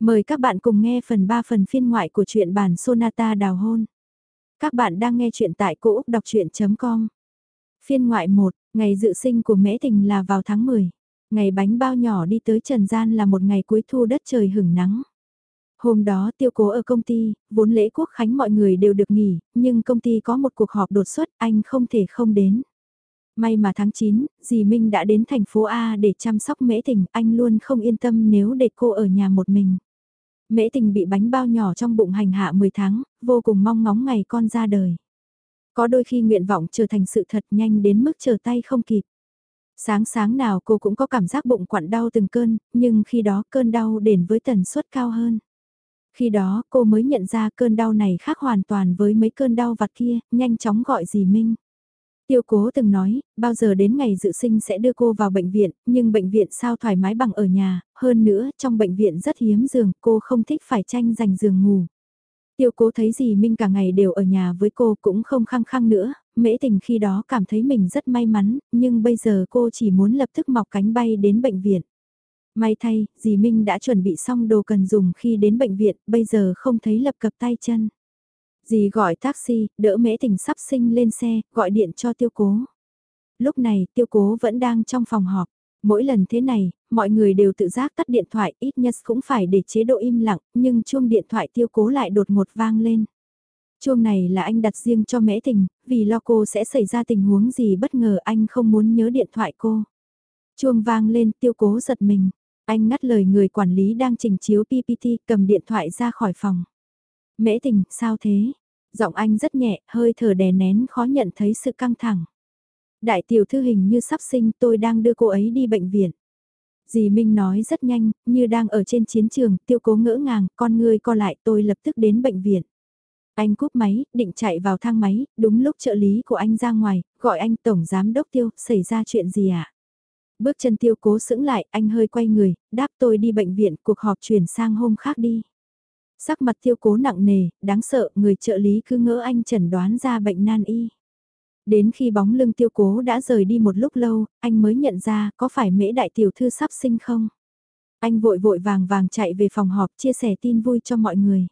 Mời các bạn cùng nghe phần 3 phần phiên ngoại của truyện bản Sonata Đào Hôn. Các bạn đang nghe truyện tại cỗ Úc Đọc Chuyện.com Phiên ngoại 1, ngày dự sinh của Mễ Tình là vào tháng 10. Ngày bánh bao nhỏ đi tới Trần Gian là một ngày cuối thu đất trời hửng nắng. Hôm đó tiêu cố ở công ty, vốn lễ quốc khánh mọi người đều được nghỉ, nhưng công ty có một cuộc họp đột xuất anh không thể không đến. May mà tháng 9, dì Minh đã đến thành phố A để chăm sóc mễ tình, anh luôn không yên tâm nếu để cô ở nhà một mình. Mễ tình bị bánh bao nhỏ trong bụng hành hạ 10 tháng, vô cùng mong ngóng ngày con ra đời. Có đôi khi nguyện vọng trở thành sự thật nhanh đến mức chờ tay không kịp. Sáng sáng nào cô cũng có cảm giác bụng quặn đau từng cơn, nhưng khi đó cơn đau đến với tần suất cao hơn. Khi đó cô mới nhận ra cơn đau này khác hoàn toàn với mấy cơn đau vặt kia, nhanh chóng gọi dì Minh. Tiêu cố từng nói, bao giờ đến ngày dự sinh sẽ đưa cô vào bệnh viện, nhưng bệnh viện sao thoải mái bằng ở nhà, hơn nữa trong bệnh viện rất hiếm giường, cô không thích phải tranh giành giường ngủ. Tiêu cố thấy gì Minh cả ngày đều ở nhà với cô cũng không khăng khăng nữa, mễ tình khi đó cảm thấy mình rất may mắn, nhưng bây giờ cô chỉ muốn lập tức mọc cánh bay đến bệnh viện. May thay, dì Minh đã chuẩn bị xong đồ cần dùng khi đến bệnh viện, bây giờ không thấy lập cập tay chân. Dì gọi taxi, đỡ mễ tình sắp sinh lên xe, gọi điện cho tiêu cố. Lúc này, tiêu cố vẫn đang trong phòng họp. Mỗi lần thế này, mọi người đều tự giác tắt điện thoại, ít nhất cũng phải để chế độ im lặng, nhưng chuông điện thoại tiêu cố lại đột ngột vang lên. Chuông này là anh đặt riêng cho mễ tình, vì lo cô sẽ xảy ra tình huống gì bất ngờ anh không muốn nhớ điện thoại cô. Chuông vang lên tiêu cố giật mình, anh ngắt lời người quản lý đang trình chiếu PPT cầm điện thoại ra khỏi phòng. Mễ tình, sao thế? Giọng anh rất nhẹ, hơi thở đè nén khó nhận thấy sự căng thẳng. Đại tiểu thư hình như sắp sinh tôi đang đưa cô ấy đi bệnh viện. Dì Minh nói rất nhanh, như đang ở trên chiến trường, tiêu cố ngỡ ngàng, con ngươi co lại tôi lập tức đến bệnh viện. Anh cúp máy, định chạy vào thang máy, đúng lúc trợ lý của anh ra ngoài, gọi anh tổng giám đốc tiêu, xảy ra chuyện gì ạ? À? Bước chân tiêu cố sững lại, anh hơi quay người, đáp tôi đi bệnh viện, cuộc họp chuyển sang hôm khác đi. Sắc mặt tiêu cố nặng nề, đáng sợ, người trợ lý cứ ngỡ anh chẩn đoán ra bệnh nan y. Đến khi bóng lưng tiêu cố đã rời đi một lúc lâu, anh mới nhận ra có phải mễ đại tiểu thư sắp sinh không? Anh vội vội vàng vàng chạy về phòng họp chia sẻ tin vui cho mọi người.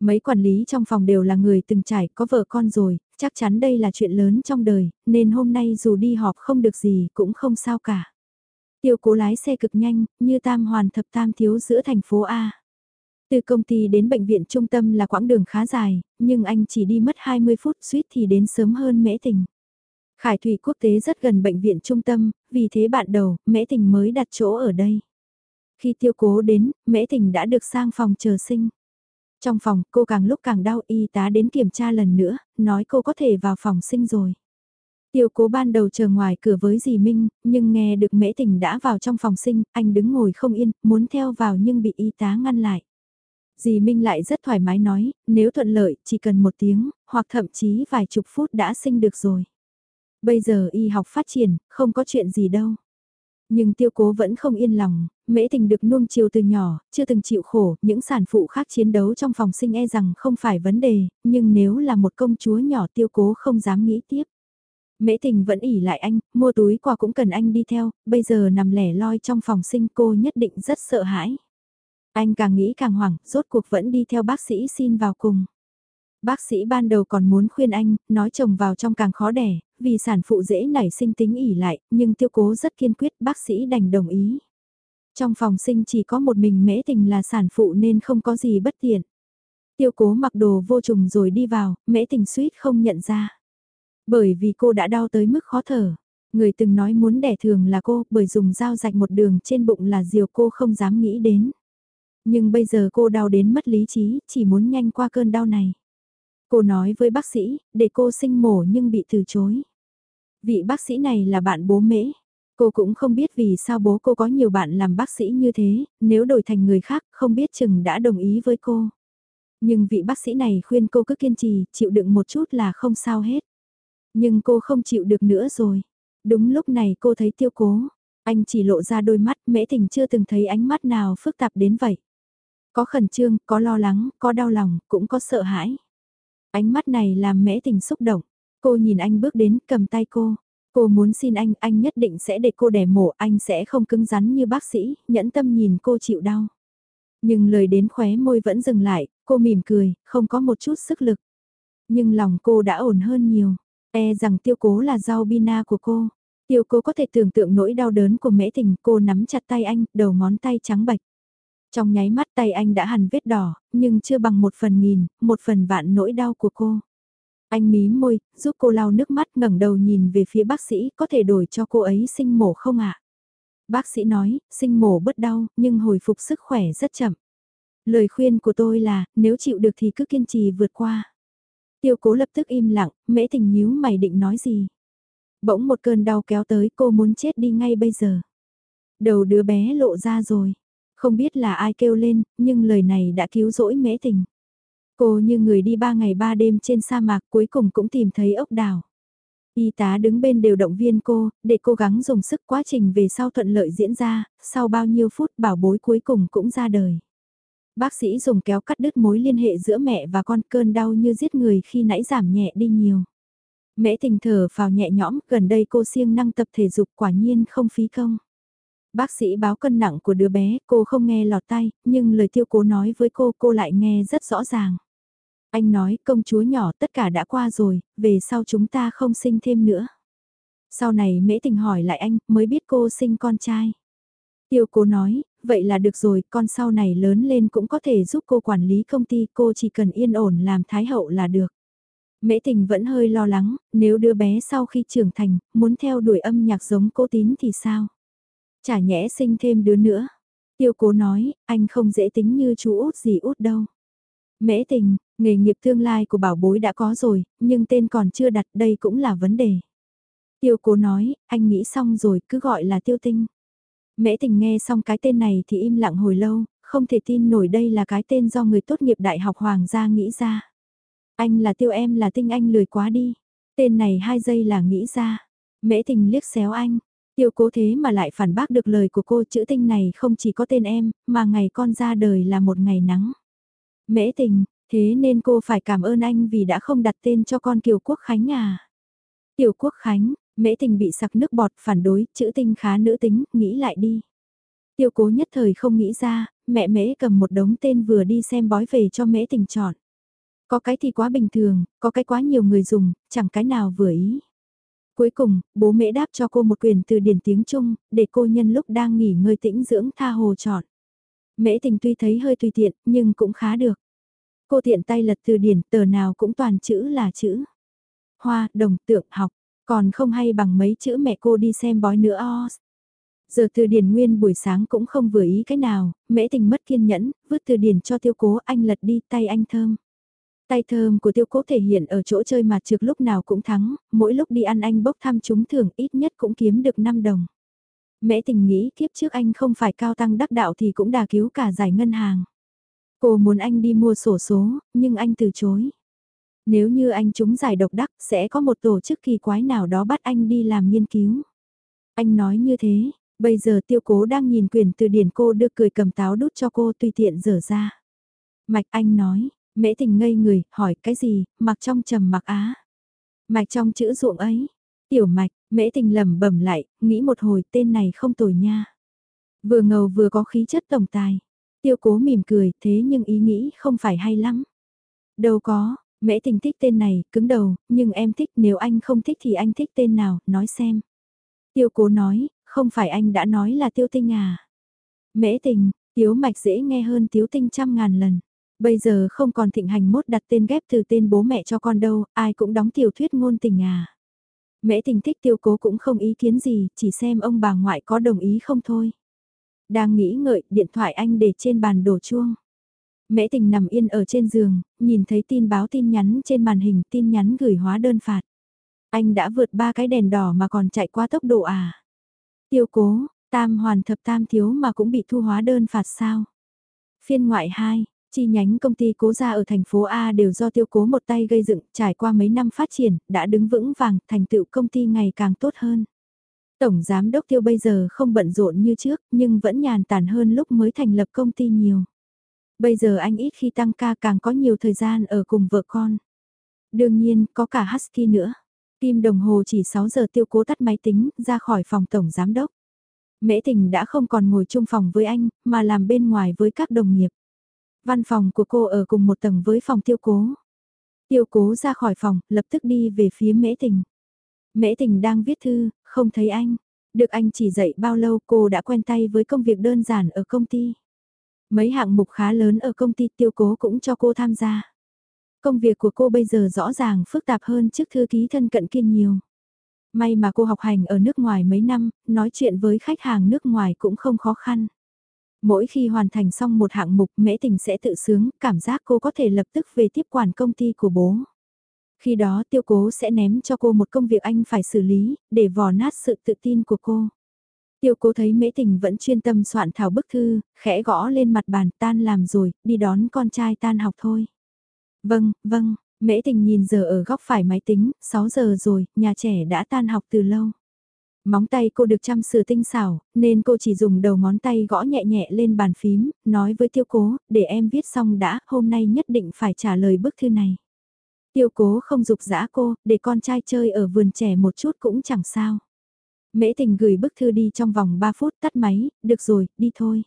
Mấy quản lý trong phòng đều là người từng trải có vợ con rồi, chắc chắn đây là chuyện lớn trong đời, nên hôm nay dù đi họp không được gì cũng không sao cả. Tiêu cố lái xe cực nhanh, như tam hoàn thập tam thiếu giữa thành phố A. Từ công ty đến bệnh viện trung tâm là quãng đường khá dài, nhưng anh chỉ đi mất 20 phút suýt thì đến sớm hơn mễ tình. Khải Thủy Quốc tế rất gần bệnh viện trung tâm, vì thế bạn đầu, mễ tình mới đặt chỗ ở đây. Khi tiêu cố đến, mễ tình đã được sang phòng chờ sinh. Trong phòng, cô càng lúc càng đau y tá đến kiểm tra lần nữa, nói cô có thể vào phòng sinh rồi. Tiêu cố ban đầu chờ ngoài cửa với dì Minh, nhưng nghe được mễ tình đã vào trong phòng sinh, anh đứng ngồi không yên, muốn theo vào nhưng bị y tá ngăn lại. Dì Minh lại rất thoải mái nói, nếu thuận lợi, chỉ cần một tiếng, hoặc thậm chí vài chục phút đã sinh được rồi. Bây giờ y học phát triển, không có chuyện gì đâu. Nhưng tiêu cố vẫn không yên lòng, mễ tình được nuông chiều từ nhỏ, chưa từng chịu khổ, những sản phụ khác chiến đấu trong phòng sinh e rằng không phải vấn đề, nhưng nếu là một công chúa nhỏ tiêu cố không dám nghĩ tiếp. Mễ tình vẫn ỉ lại anh, mua túi quà cũng cần anh đi theo, bây giờ nằm lẻ loi trong phòng sinh cô nhất định rất sợ hãi. Anh càng nghĩ càng hoảng, rốt cuộc vẫn đi theo bác sĩ xin vào cùng. Bác sĩ ban đầu còn muốn khuyên anh, nói chồng vào trong càng khó đẻ, vì sản phụ dễ nảy sinh tính ỉ lại, nhưng tiêu cố rất kiên quyết bác sĩ đành đồng ý. Trong phòng sinh chỉ có một mình mễ tình là sản phụ nên không có gì bất tiện. Tiêu cố mặc đồ vô trùng rồi đi vào, mễ tình suýt không nhận ra. Bởi vì cô đã đau tới mức khó thở. Người từng nói muốn đẻ thường là cô, bởi dùng dao rạch một đường trên bụng là diều cô không dám nghĩ đến. Nhưng bây giờ cô đau đến mất lý trí, chỉ muốn nhanh qua cơn đau này. Cô nói với bác sĩ, để cô sinh mổ nhưng bị từ chối. Vị bác sĩ này là bạn bố mễ. Cô cũng không biết vì sao bố cô có nhiều bạn làm bác sĩ như thế, nếu đổi thành người khác không biết chừng đã đồng ý với cô. Nhưng vị bác sĩ này khuyên cô cứ kiên trì, chịu đựng một chút là không sao hết. Nhưng cô không chịu được nữa rồi. Đúng lúc này cô thấy tiêu cố. Anh chỉ lộ ra đôi mắt mễ tình chưa từng thấy ánh mắt nào phức tạp đến vậy. Có khẩn trương, có lo lắng, có đau lòng, cũng có sợ hãi. Ánh mắt này làm mẽ tình xúc động. Cô nhìn anh bước đến, cầm tay cô. Cô muốn xin anh, anh nhất định sẽ để cô đẻ mổ, anh sẽ không cứng rắn như bác sĩ, nhẫn tâm nhìn cô chịu đau. Nhưng lời đến khóe môi vẫn dừng lại, cô mỉm cười, không có một chút sức lực. Nhưng lòng cô đã ổn hơn nhiều, e rằng tiêu cố là rau bina của cô. Tiêu cố có thể tưởng tượng nỗi đau đớn của mễ tình, cô nắm chặt tay anh, đầu ngón tay trắng bạch. Trong nháy mắt tay anh đã hằn vết đỏ, nhưng chưa bằng một phần nghìn, một phần vạn nỗi đau của cô. Anh mí môi, giúp cô lau nước mắt ngẩng đầu nhìn về phía bác sĩ, có thể đổi cho cô ấy sinh mổ không ạ? Bác sĩ nói, sinh mổ bất đau, nhưng hồi phục sức khỏe rất chậm. Lời khuyên của tôi là, nếu chịu được thì cứ kiên trì vượt qua. Tiêu cố lập tức im lặng, mễ tình nhíu mày định nói gì. Bỗng một cơn đau kéo tới cô muốn chết đi ngay bây giờ. Đầu đứa bé lộ ra rồi. Không biết là ai kêu lên, nhưng lời này đã cứu rỗi mễ tình. Cô như người đi ba ngày ba đêm trên sa mạc cuối cùng cũng tìm thấy ốc đảo. Y tá đứng bên đều động viên cô, để cố gắng dùng sức quá trình về sau thuận lợi diễn ra, sau bao nhiêu phút bảo bối cuối cùng cũng ra đời. Bác sĩ dùng kéo cắt đứt mối liên hệ giữa mẹ và con cơn đau như giết người khi nãy giảm nhẹ đi nhiều. Mẹ tình thở vào nhẹ nhõm, gần đây cô siêng năng tập thể dục quả nhiên không phí công. Bác sĩ báo cân nặng của đứa bé, cô không nghe lọt tay, nhưng lời tiêu cố nói với cô, cô lại nghe rất rõ ràng. Anh nói, công chúa nhỏ tất cả đã qua rồi, về sau chúng ta không sinh thêm nữa. Sau này mễ tình hỏi lại anh, mới biết cô sinh con trai. Tiêu cố nói, vậy là được rồi, con sau này lớn lên cũng có thể giúp cô quản lý công ty, cô chỉ cần yên ổn làm thái hậu là được. Mễ tình vẫn hơi lo lắng, nếu đứa bé sau khi trưởng thành, muốn theo đuổi âm nhạc giống cô tín thì sao? Chả nhẽ sinh thêm đứa nữa. Tiêu cố nói, anh không dễ tính như chú út gì út đâu. Mễ tình, nghề nghiệp tương lai của bảo bối đã có rồi, nhưng tên còn chưa đặt đây cũng là vấn đề. Tiêu cố nói, anh nghĩ xong rồi cứ gọi là tiêu tinh. Mễ tình nghe xong cái tên này thì im lặng hồi lâu, không thể tin nổi đây là cái tên do người tốt nghiệp đại học Hoàng gia nghĩ ra. Anh là tiêu em là tinh anh lười quá đi. Tên này hai giây là nghĩ ra. Mễ tình liếc xéo anh. Tiêu cố thế mà lại phản bác được lời của cô chữ tinh này không chỉ có tên em, mà ngày con ra đời là một ngày nắng. Mễ tình, thế nên cô phải cảm ơn anh vì đã không đặt tên cho con Kiều Quốc Khánh à. Kiều Quốc Khánh, mễ tình bị sặc nước bọt phản đối, chữ tinh khá nữ tính, nghĩ lại đi. Tiêu cố nhất thời không nghĩ ra, mẹ mễ cầm một đống tên vừa đi xem bói về cho mễ tình chọn. Có cái thì quá bình thường, có cái quá nhiều người dùng, chẳng cái nào vừa ý. Cuối cùng, bố mẹ đáp cho cô một quyền từ điển tiếng Trung, để cô nhân lúc đang nghỉ ngơi tĩnh dưỡng tha hồ chọn. Mễ tình tuy thấy hơi tùy tiện, nhưng cũng khá được. Cô tiện tay lật từ điển, tờ nào cũng toàn chữ là chữ. Hoa, đồng, tượng, học, còn không hay bằng mấy chữ mẹ cô đi xem bói nữa o. Giờ từ điển nguyên buổi sáng cũng không vừa ý cái nào, mễ tình mất kiên nhẫn, vứt từ điển cho tiêu cố anh lật đi tay anh thơm. Tay thơm của tiêu cố thể hiện ở chỗ chơi mặt trước lúc nào cũng thắng, mỗi lúc đi ăn anh bốc thăm chúng thường ít nhất cũng kiếm được 5 đồng. Mẹ tình nghĩ kiếp trước anh không phải cao tăng đắc đạo thì cũng đà cứu cả giải ngân hàng. Cô muốn anh đi mua sổ số, nhưng anh từ chối. Nếu như anh trúng giải độc đắc, sẽ có một tổ chức kỳ quái nào đó bắt anh đi làm nghiên cứu. Anh nói như thế, bây giờ tiêu cố đang nhìn quyền từ điển cô đưa cười cầm táo đút cho cô tùy tiện dở ra. Mạch anh nói, Mễ tình ngây người, hỏi cái gì, mặc trong trầm mặc á. Mạch trong chữ ruộng ấy. Tiểu mạch, mễ tình lầm bẩm lại, nghĩ một hồi tên này không tồi nha. Vừa ngầu vừa có khí chất tổng tài. Tiêu cố mỉm cười, thế nhưng ý nghĩ không phải hay lắm. Đâu có, mễ tình thích tên này, cứng đầu, nhưng em thích nếu anh không thích thì anh thích tên nào, nói xem. Tiêu cố nói, không phải anh đã nói là tiêu tinh à. Mễ tình, tiếu mạch dễ nghe hơn tiếu tinh trăm ngàn lần. Bây giờ không còn thịnh hành mốt đặt tên ghép từ tên bố mẹ cho con đâu, ai cũng đóng tiểu thuyết ngôn tình à. Mẹ tình thích tiêu cố cũng không ý kiến gì, chỉ xem ông bà ngoại có đồng ý không thôi. Đang nghĩ ngợi, điện thoại anh để trên bàn đổ chuông. Mẹ tình nằm yên ở trên giường, nhìn thấy tin báo tin nhắn trên màn hình tin nhắn gửi hóa đơn phạt. Anh đã vượt ba cái đèn đỏ mà còn chạy qua tốc độ à. Tiêu cố, tam hoàn thập tam thiếu mà cũng bị thu hóa đơn phạt sao. Phiên ngoại 2, Chi nhánh công ty cố gia ở thành phố A đều do tiêu cố một tay gây dựng, trải qua mấy năm phát triển, đã đứng vững vàng, thành tựu công ty ngày càng tốt hơn. Tổng giám đốc tiêu bây giờ không bận rộn như trước, nhưng vẫn nhàn tản hơn lúc mới thành lập công ty nhiều. Bây giờ anh ít khi tăng ca càng có nhiều thời gian ở cùng vợ con. Đương nhiên, có cả Husky nữa. Kim đồng hồ chỉ 6 giờ tiêu cố tắt máy tính, ra khỏi phòng tổng giám đốc. Mễ tình đã không còn ngồi chung phòng với anh, mà làm bên ngoài với các đồng nghiệp. Văn phòng của cô ở cùng một tầng với phòng tiêu cố. Tiêu cố ra khỏi phòng, lập tức đi về phía mễ tình. Mễ tình đang viết thư, không thấy anh. Được anh chỉ dạy bao lâu cô đã quen tay với công việc đơn giản ở công ty. Mấy hạng mục khá lớn ở công ty tiêu cố cũng cho cô tham gia. Công việc của cô bây giờ rõ ràng phức tạp hơn trước thư ký thân cận kia nhiều. May mà cô học hành ở nước ngoài mấy năm, nói chuyện với khách hàng nước ngoài cũng không khó khăn. Mỗi khi hoàn thành xong một hạng mục mễ tình sẽ tự sướng, cảm giác cô có thể lập tức về tiếp quản công ty của bố. Khi đó tiêu cố sẽ ném cho cô một công việc anh phải xử lý, để vò nát sự tự tin của cô. Tiêu cố thấy mễ tình vẫn chuyên tâm soạn thảo bức thư, khẽ gõ lên mặt bàn tan làm rồi, đi đón con trai tan học thôi. Vâng, vâng, mễ tình nhìn giờ ở góc phải máy tính, 6 giờ rồi, nhà trẻ đã tan học từ lâu. Móng tay cô được chăm sửa tinh xảo, nên cô chỉ dùng đầu ngón tay gõ nhẹ nhẹ lên bàn phím, nói với tiêu cố, để em viết xong đã, hôm nay nhất định phải trả lời bức thư này. Tiêu cố không dục dã cô, để con trai chơi ở vườn trẻ một chút cũng chẳng sao. Mễ tình gửi bức thư đi trong vòng 3 phút tắt máy, được rồi, đi thôi.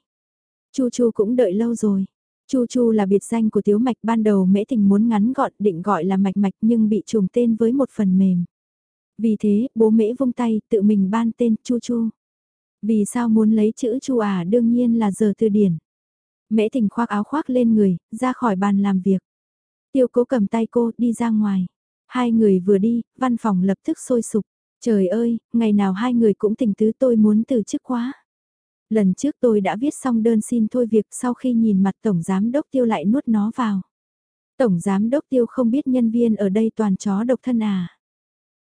Chu Chu cũng đợi lâu rồi. Chu Chu là biệt danh của Tiếu Mạch ban đầu Mễ Tình muốn ngắn gọn định gọi là Mạch Mạch nhưng bị trùng tên với một phần mềm. Vì thế, bố Mễ vung tay tự mình ban tên Chu Chu. Vì sao muốn lấy chữ Chu à đương nhiên là giờ từ điển. Mễ Tình khoác áo khoác lên người, ra khỏi bàn làm việc. Tiêu cố cầm tay cô đi ra ngoài. Hai người vừa đi, văn phòng lập tức sôi sục. Trời ơi, ngày nào hai người cũng tình tứ tôi muốn từ chức quá. Lần trước tôi đã viết xong đơn xin thôi việc sau khi nhìn mặt Tổng Giám Đốc Tiêu lại nuốt nó vào. Tổng Giám Đốc Tiêu không biết nhân viên ở đây toàn chó độc thân à.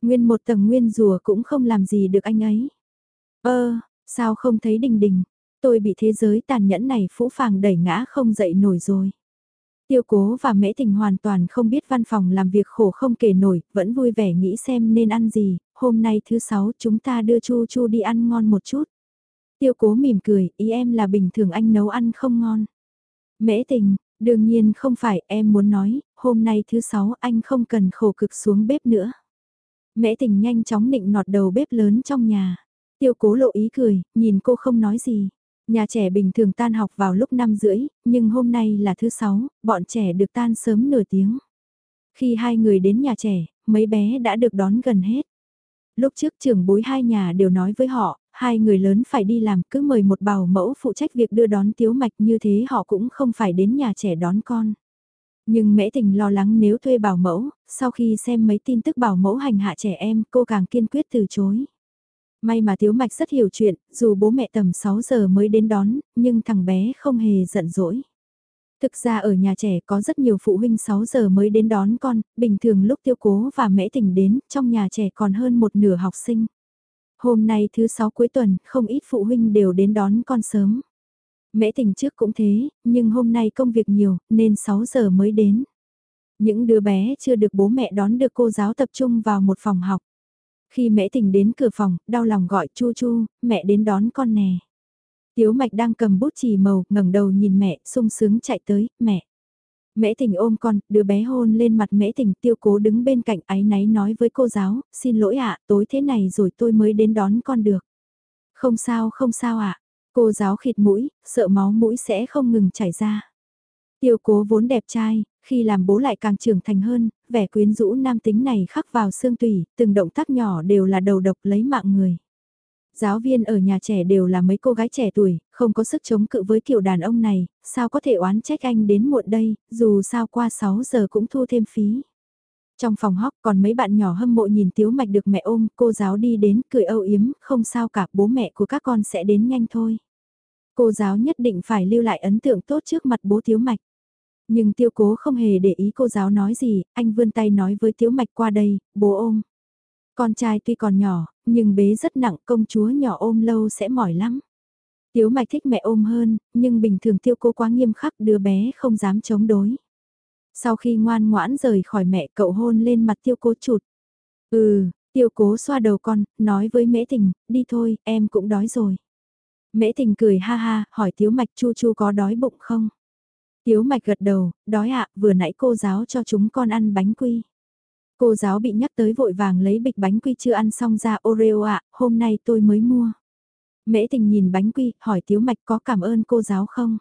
Nguyên một tầng nguyên rùa cũng không làm gì được anh ấy. Ơ, sao không thấy đình đình, tôi bị thế giới tàn nhẫn này phũ phàng đẩy ngã không dậy nổi rồi. Tiêu cố và mễ tình hoàn toàn không biết văn phòng làm việc khổ không kể nổi, vẫn vui vẻ nghĩ xem nên ăn gì, hôm nay thứ sáu chúng ta đưa Chu Chu đi ăn ngon một chút. Tiêu cố mỉm cười, ý em là bình thường anh nấu ăn không ngon. Mễ tình, đương nhiên không phải em muốn nói, hôm nay thứ sáu anh không cần khổ cực xuống bếp nữa. Mễ tình nhanh chóng nịnh nọt đầu bếp lớn trong nhà. Tiêu cố lộ ý cười, nhìn cô không nói gì. Nhà trẻ bình thường tan học vào lúc 5 rưỡi, nhưng hôm nay là thứ sáu, bọn trẻ được tan sớm nửa tiếng. Khi hai người đến nhà trẻ, mấy bé đã được đón gần hết. Lúc trước trưởng bối hai nhà đều nói với họ, hai người lớn phải đi làm cứ mời một bảo mẫu phụ trách việc đưa đón tiếu mạch như thế họ cũng không phải đến nhà trẻ đón con. Nhưng mễ tình lo lắng nếu thuê bảo mẫu, sau khi xem mấy tin tức bảo mẫu hành hạ trẻ em cô càng kiên quyết từ chối. May mà Tiếu Mạch rất hiểu chuyện, dù bố mẹ tầm 6 giờ mới đến đón, nhưng thằng bé không hề giận dỗi. Thực ra ở nhà trẻ có rất nhiều phụ huynh 6 giờ mới đến đón con, bình thường lúc tiêu cố và mẹ tình đến, trong nhà trẻ còn hơn một nửa học sinh. Hôm nay thứ 6 cuối tuần, không ít phụ huynh đều đến đón con sớm. Mẹ tình trước cũng thế, nhưng hôm nay công việc nhiều, nên 6 giờ mới đến. Những đứa bé chưa được bố mẹ đón được cô giáo tập trung vào một phòng học. Khi mẹ tình đến cửa phòng, đau lòng gọi chu chu, mẹ đến đón con nè. Tiếu mạch đang cầm bút chì màu, ngẩng đầu nhìn mẹ, sung sướng chạy tới, mẹ. Mễ tình ôm con, đứa bé hôn lên mặt mễ tình tiêu cố đứng bên cạnh áy náy nói với cô giáo, xin lỗi ạ, tối thế này rồi tôi mới đến đón con được. Không sao, không sao ạ. Cô giáo khịt mũi, sợ máu mũi sẽ không ngừng chảy ra. Tiêu cố vốn đẹp trai, khi làm bố lại càng trưởng thành hơn, vẻ quyến rũ nam tính này khắc vào xương tủy, từng động tác nhỏ đều là đầu độc lấy mạng người. Giáo viên ở nhà trẻ đều là mấy cô gái trẻ tuổi, không có sức chống cự với kiểu đàn ông này, sao có thể oán trách anh đến muộn đây, dù sao qua 6 giờ cũng thu thêm phí. Trong phòng hóc còn mấy bạn nhỏ hâm mộ nhìn Tiếu Mạch được mẹ ôm, cô giáo đi đến cười âu yếm, không sao cả, bố mẹ của các con sẽ đến nhanh thôi. Cô giáo nhất định phải lưu lại ấn tượng tốt trước mặt bố Tiếu Mạch. Nhưng tiêu cố không hề để ý cô giáo nói gì, anh vươn tay nói với Tiếu Mạch qua đây, bố ôm. Con trai tuy còn nhỏ, nhưng bế rất nặng công chúa nhỏ ôm lâu sẽ mỏi lắm. Tiếu Mạch thích mẹ ôm hơn, nhưng bình thường tiêu cố quá nghiêm khắc đứa bé không dám chống đối. Sau khi ngoan ngoãn rời khỏi mẹ cậu hôn lên mặt tiêu cố chụt. Ừ, tiêu cố xoa đầu con, nói với mễ tình, đi thôi, em cũng đói rồi. Mễ tình cười ha ha, hỏi Tiếu Mạch chu chu có đói bụng không? Tiếu Mạch gật đầu, đói ạ, vừa nãy cô giáo cho chúng con ăn bánh quy. Cô giáo bị nhắc tới vội vàng lấy bịch bánh quy chưa ăn xong ra Oreo ạ, hôm nay tôi mới mua. Mễ tình nhìn bánh quy, hỏi Tiếu Mạch có cảm ơn cô giáo không?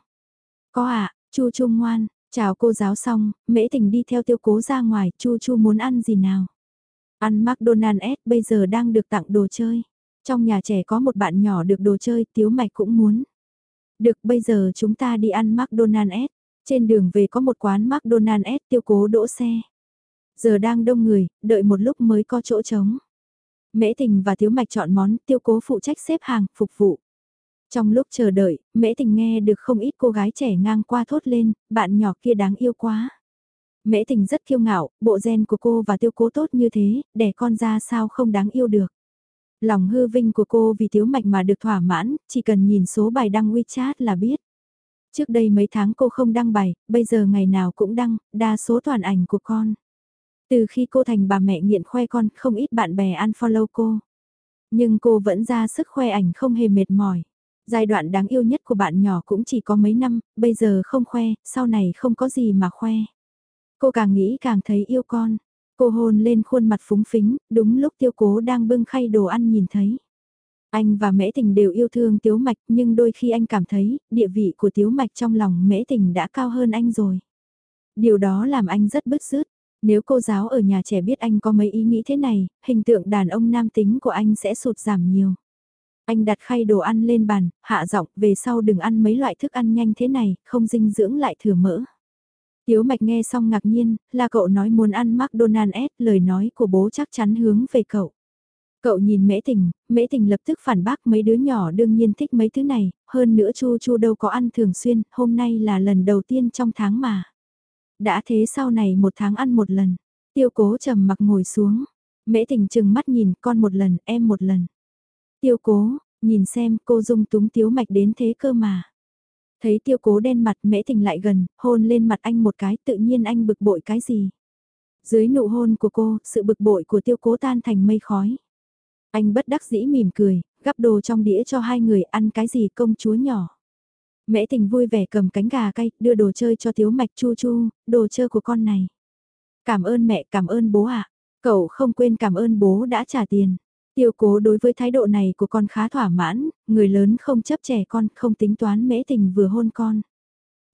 Có ạ, Chu Chu ngoan, chào cô giáo xong, mễ tình đi theo tiêu cố ra ngoài, Chu Chu muốn ăn gì nào? Ăn McDonald's bây giờ đang được tặng đồ chơi. Trong nhà trẻ có một bạn nhỏ được đồ chơi, Tiếu Mạch cũng muốn. Được bây giờ chúng ta đi ăn McDonald's. Trên đường về có một quán McDonald's tiêu cố đỗ xe. Giờ đang đông người, đợi một lúc mới có chỗ trống. Mễ Tình và Tiếu Mạch chọn món, tiêu cố phụ trách xếp hàng, phục vụ. Trong lúc chờ đợi, Mễ Tình nghe được không ít cô gái trẻ ngang qua thốt lên, bạn nhỏ kia đáng yêu quá. Mễ Tình rất kiêu ngạo, bộ gen của cô và tiêu cố tốt như thế, đẻ con ra sao không đáng yêu được. Lòng hư vinh của cô vì thiếu Mạch mà được thỏa mãn, chỉ cần nhìn số bài đăng WeChat là biết. Trước đây mấy tháng cô không đăng bài, bây giờ ngày nào cũng đăng, đa số toàn ảnh của con. Từ khi cô thành bà mẹ nghiện khoe con, không ít bạn bè unfollow cô. Nhưng cô vẫn ra sức khoe ảnh không hề mệt mỏi. Giai đoạn đáng yêu nhất của bạn nhỏ cũng chỉ có mấy năm, bây giờ không khoe, sau này không có gì mà khoe. Cô càng nghĩ càng thấy yêu con. Cô hôn lên khuôn mặt phúng phính, đúng lúc tiêu cố đang bưng khay đồ ăn nhìn thấy. Anh và Mễ Tình đều yêu thương Tiếu Mạch nhưng đôi khi anh cảm thấy địa vị của Tiếu Mạch trong lòng Mễ Tình đã cao hơn anh rồi. Điều đó làm anh rất bứt rứt. Nếu cô giáo ở nhà trẻ biết anh có mấy ý nghĩ thế này, hình tượng đàn ông nam tính của anh sẽ sụt giảm nhiều. Anh đặt khay đồ ăn lên bàn, hạ giọng về sau đừng ăn mấy loại thức ăn nhanh thế này, không dinh dưỡng lại thừa mỡ. Tiếu mạch nghe xong ngạc nhiên, là cậu nói muốn ăn McDonald's, lời nói của bố chắc chắn hướng về cậu. Cậu nhìn mễ tình, mễ tình lập tức phản bác mấy đứa nhỏ đương nhiên thích mấy thứ này, hơn nữa chu chu đâu có ăn thường xuyên, hôm nay là lần đầu tiên trong tháng mà. Đã thế sau này một tháng ăn một lần, tiêu cố trầm mặc ngồi xuống, mễ tình chừng mắt nhìn con một lần, em một lần. Tiêu cố, nhìn xem cô dung túng tiếu mạch đến thế cơ mà. Thấy tiêu cố đen mặt mễ tình lại gần, hôn lên mặt anh một cái tự nhiên anh bực bội cái gì. Dưới nụ hôn của cô, sự bực bội của tiêu cố tan thành mây khói. Anh bất đắc dĩ mỉm cười, gắp đồ trong đĩa cho hai người ăn cái gì công chúa nhỏ. Mễ tình vui vẻ cầm cánh gà cay, đưa đồ chơi cho thiếu mạch chu chu, đồ chơi của con này. Cảm ơn mẹ, cảm ơn bố ạ. Cậu không quên cảm ơn bố đã trả tiền. Tiêu cố đối với thái độ này của con khá thỏa mãn, người lớn không chấp trẻ con, không tính toán mễ tình vừa hôn con.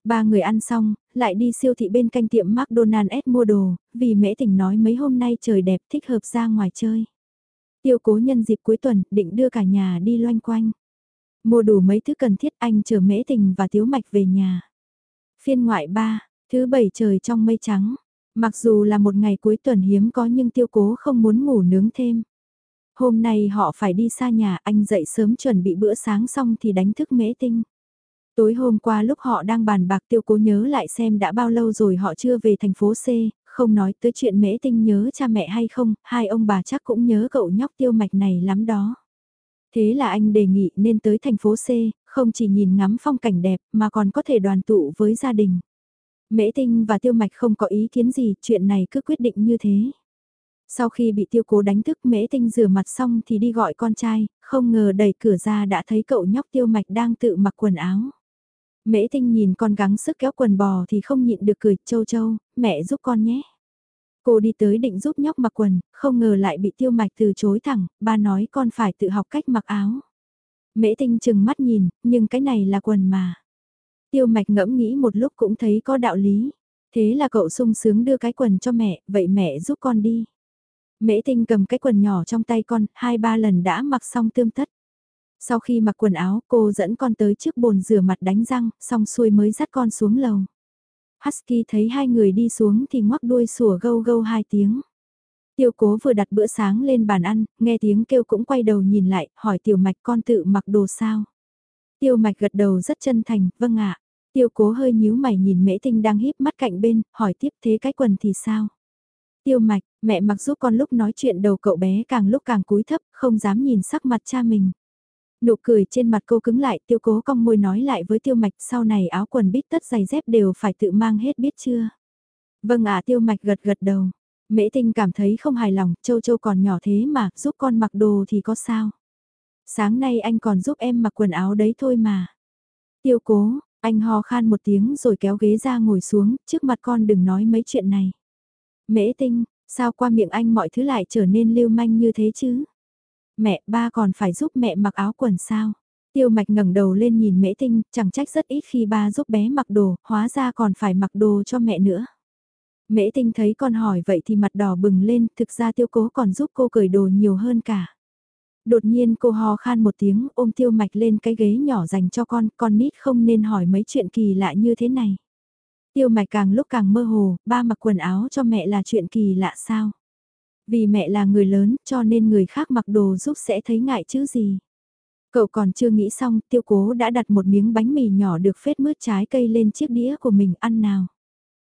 Ba người ăn xong, lại đi siêu thị bên canh tiệm McDonald's mua đồ, vì mễ tình nói mấy hôm nay trời đẹp thích hợp ra ngoài chơi. Tiêu cố nhân dịp cuối tuần, định đưa cả nhà đi loanh quanh. Mua đủ mấy thứ cần thiết anh chờ mễ tình và tiếu mạch về nhà. Phiên ngoại 3, thứ bảy trời trong mây trắng. Mặc dù là một ngày cuối tuần hiếm có nhưng tiêu cố không muốn ngủ nướng thêm. Hôm nay họ phải đi xa nhà, anh dậy sớm chuẩn bị bữa sáng xong thì đánh thức mễ tinh. Tối hôm qua lúc họ đang bàn bạc tiêu cố nhớ lại xem đã bao lâu rồi họ chưa về thành phố C, không nói tới chuyện mễ tinh nhớ cha mẹ hay không, hai ông bà chắc cũng nhớ cậu nhóc tiêu mạch này lắm đó. Thế là anh đề nghị nên tới thành phố C, không chỉ nhìn ngắm phong cảnh đẹp mà còn có thể đoàn tụ với gia đình. Mễ tinh và tiêu mạch không có ý kiến gì, chuyện này cứ quyết định như thế. Sau khi bị tiêu cố đánh thức mễ tinh rửa mặt xong thì đi gọi con trai, không ngờ đẩy cửa ra đã thấy cậu nhóc tiêu mạch đang tự mặc quần áo. Mễ tinh nhìn con gắng sức kéo quần bò thì không nhịn được cười, châu châu, mẹ giúp con nhé. Cô đi tới định giúp nhóc mặc quần, không ngờ lại bị tiêu mạch từ chối thẳng, ba nói con phải tự học cách mặc áo. Mễ tinh chừng mắt nhìn, nhưng cái này là quần mà. Tiêu mạch ngẫm nghĩ một lúc cũng thấy có đạo lý. Thế là cậu sung sướng đưa cái quần cho mẹ, vậy mẹ giúp con đi. Mễ tinh cầm cái quần nhỏ trong tay con, hai ba lần đã mặc xong tươm tất. Sau khi mặc quần áo, cô dẫn con tới trước bồn rửa mặt đánh răng, xong xuôi mới dắt con xuống lầu. Husky thấy hai người đi xuống thì ngoắc đuôi sủa gâu gâu hai tiếng. Tiêu cố vừa đặt bữa sáng lên bàn ăn, nghe tiếng kêu cũng quay đầu nhìn lại, hỏi tiểu mạch con tự mặc đồ sao. Tiêu mạch gật đầu rất chân thành, vâng ạ. Tiêu cố hơi nhíu mày nhìn mễ tinh đang híp mắt cạnh bên, hỏi tiếp thế cái quần thì sao. Tiêu mạch, mẹ mặc giúp con lúc nói chuyện đầu cậu bé càng lúc càng cúi thấp, không dám nhìn sắc mặt cha mình. Nụ cười trên mặt cô cứng lại, tiêu cố cong môi nói lại với tiêu mạch sau này áo quần bít tất giày dép đều phải tự mang hết biết chưa. Vâng ạ tiêu mạch gật gật đầu. Mễ tinh cảm thấy không hài lòng, châu châu còn nhỏ thế mà, giúp con mặc đồ thì có sao. Sáng nay anh còn giúp em mặc quần áo đấy thôi mà. Tiêu cố, anh hò khan một tiếng rồi kéo ghế ra ngồi xuống, trước mặt con đừng nói mấy chuyện này. Mễ tinh, sao qua miệng anh mọi thứ lại trở nên lưu manh như thế chứ? Mẹ, ba còn phải giúp mẹ mặc áo quần sao? Tiêu mạch ngẩng đầu lên nhìn mễ tinh, chẳng trách rất ít khi ba giúp bé mặc đồ, hóa ra còn phải mặc đồ cho mẹ nữa. Mễ tinh thấy con hỏi vậy thì mặt đỏ bừng lên, thực ra tiêu cố còn giúp cô cởi đồ nhiều hơn cả. Đột nhiên cô hò khan một tiếng ôm tiêu mạch lên cái ghế nhỏ dành cho con, con nít không nên hỏi mấy chuyện kỳ lạ như thế này. Tiêu mạch càng lúc càng mơ hồ, ba mặc quần áo cho mẹ là chuyện kỳ lạ sao? Vì mẹ là người lớn cho nên người khác mặc đồ giúp sẽ thấy ngại chứ gì. Cậu còn chưa nghĩ xong, tiêu cố đã đặt một miếng bánh mì nhỏ được phết mướt trái cây lên chiếc đĩa của mình ăn nào.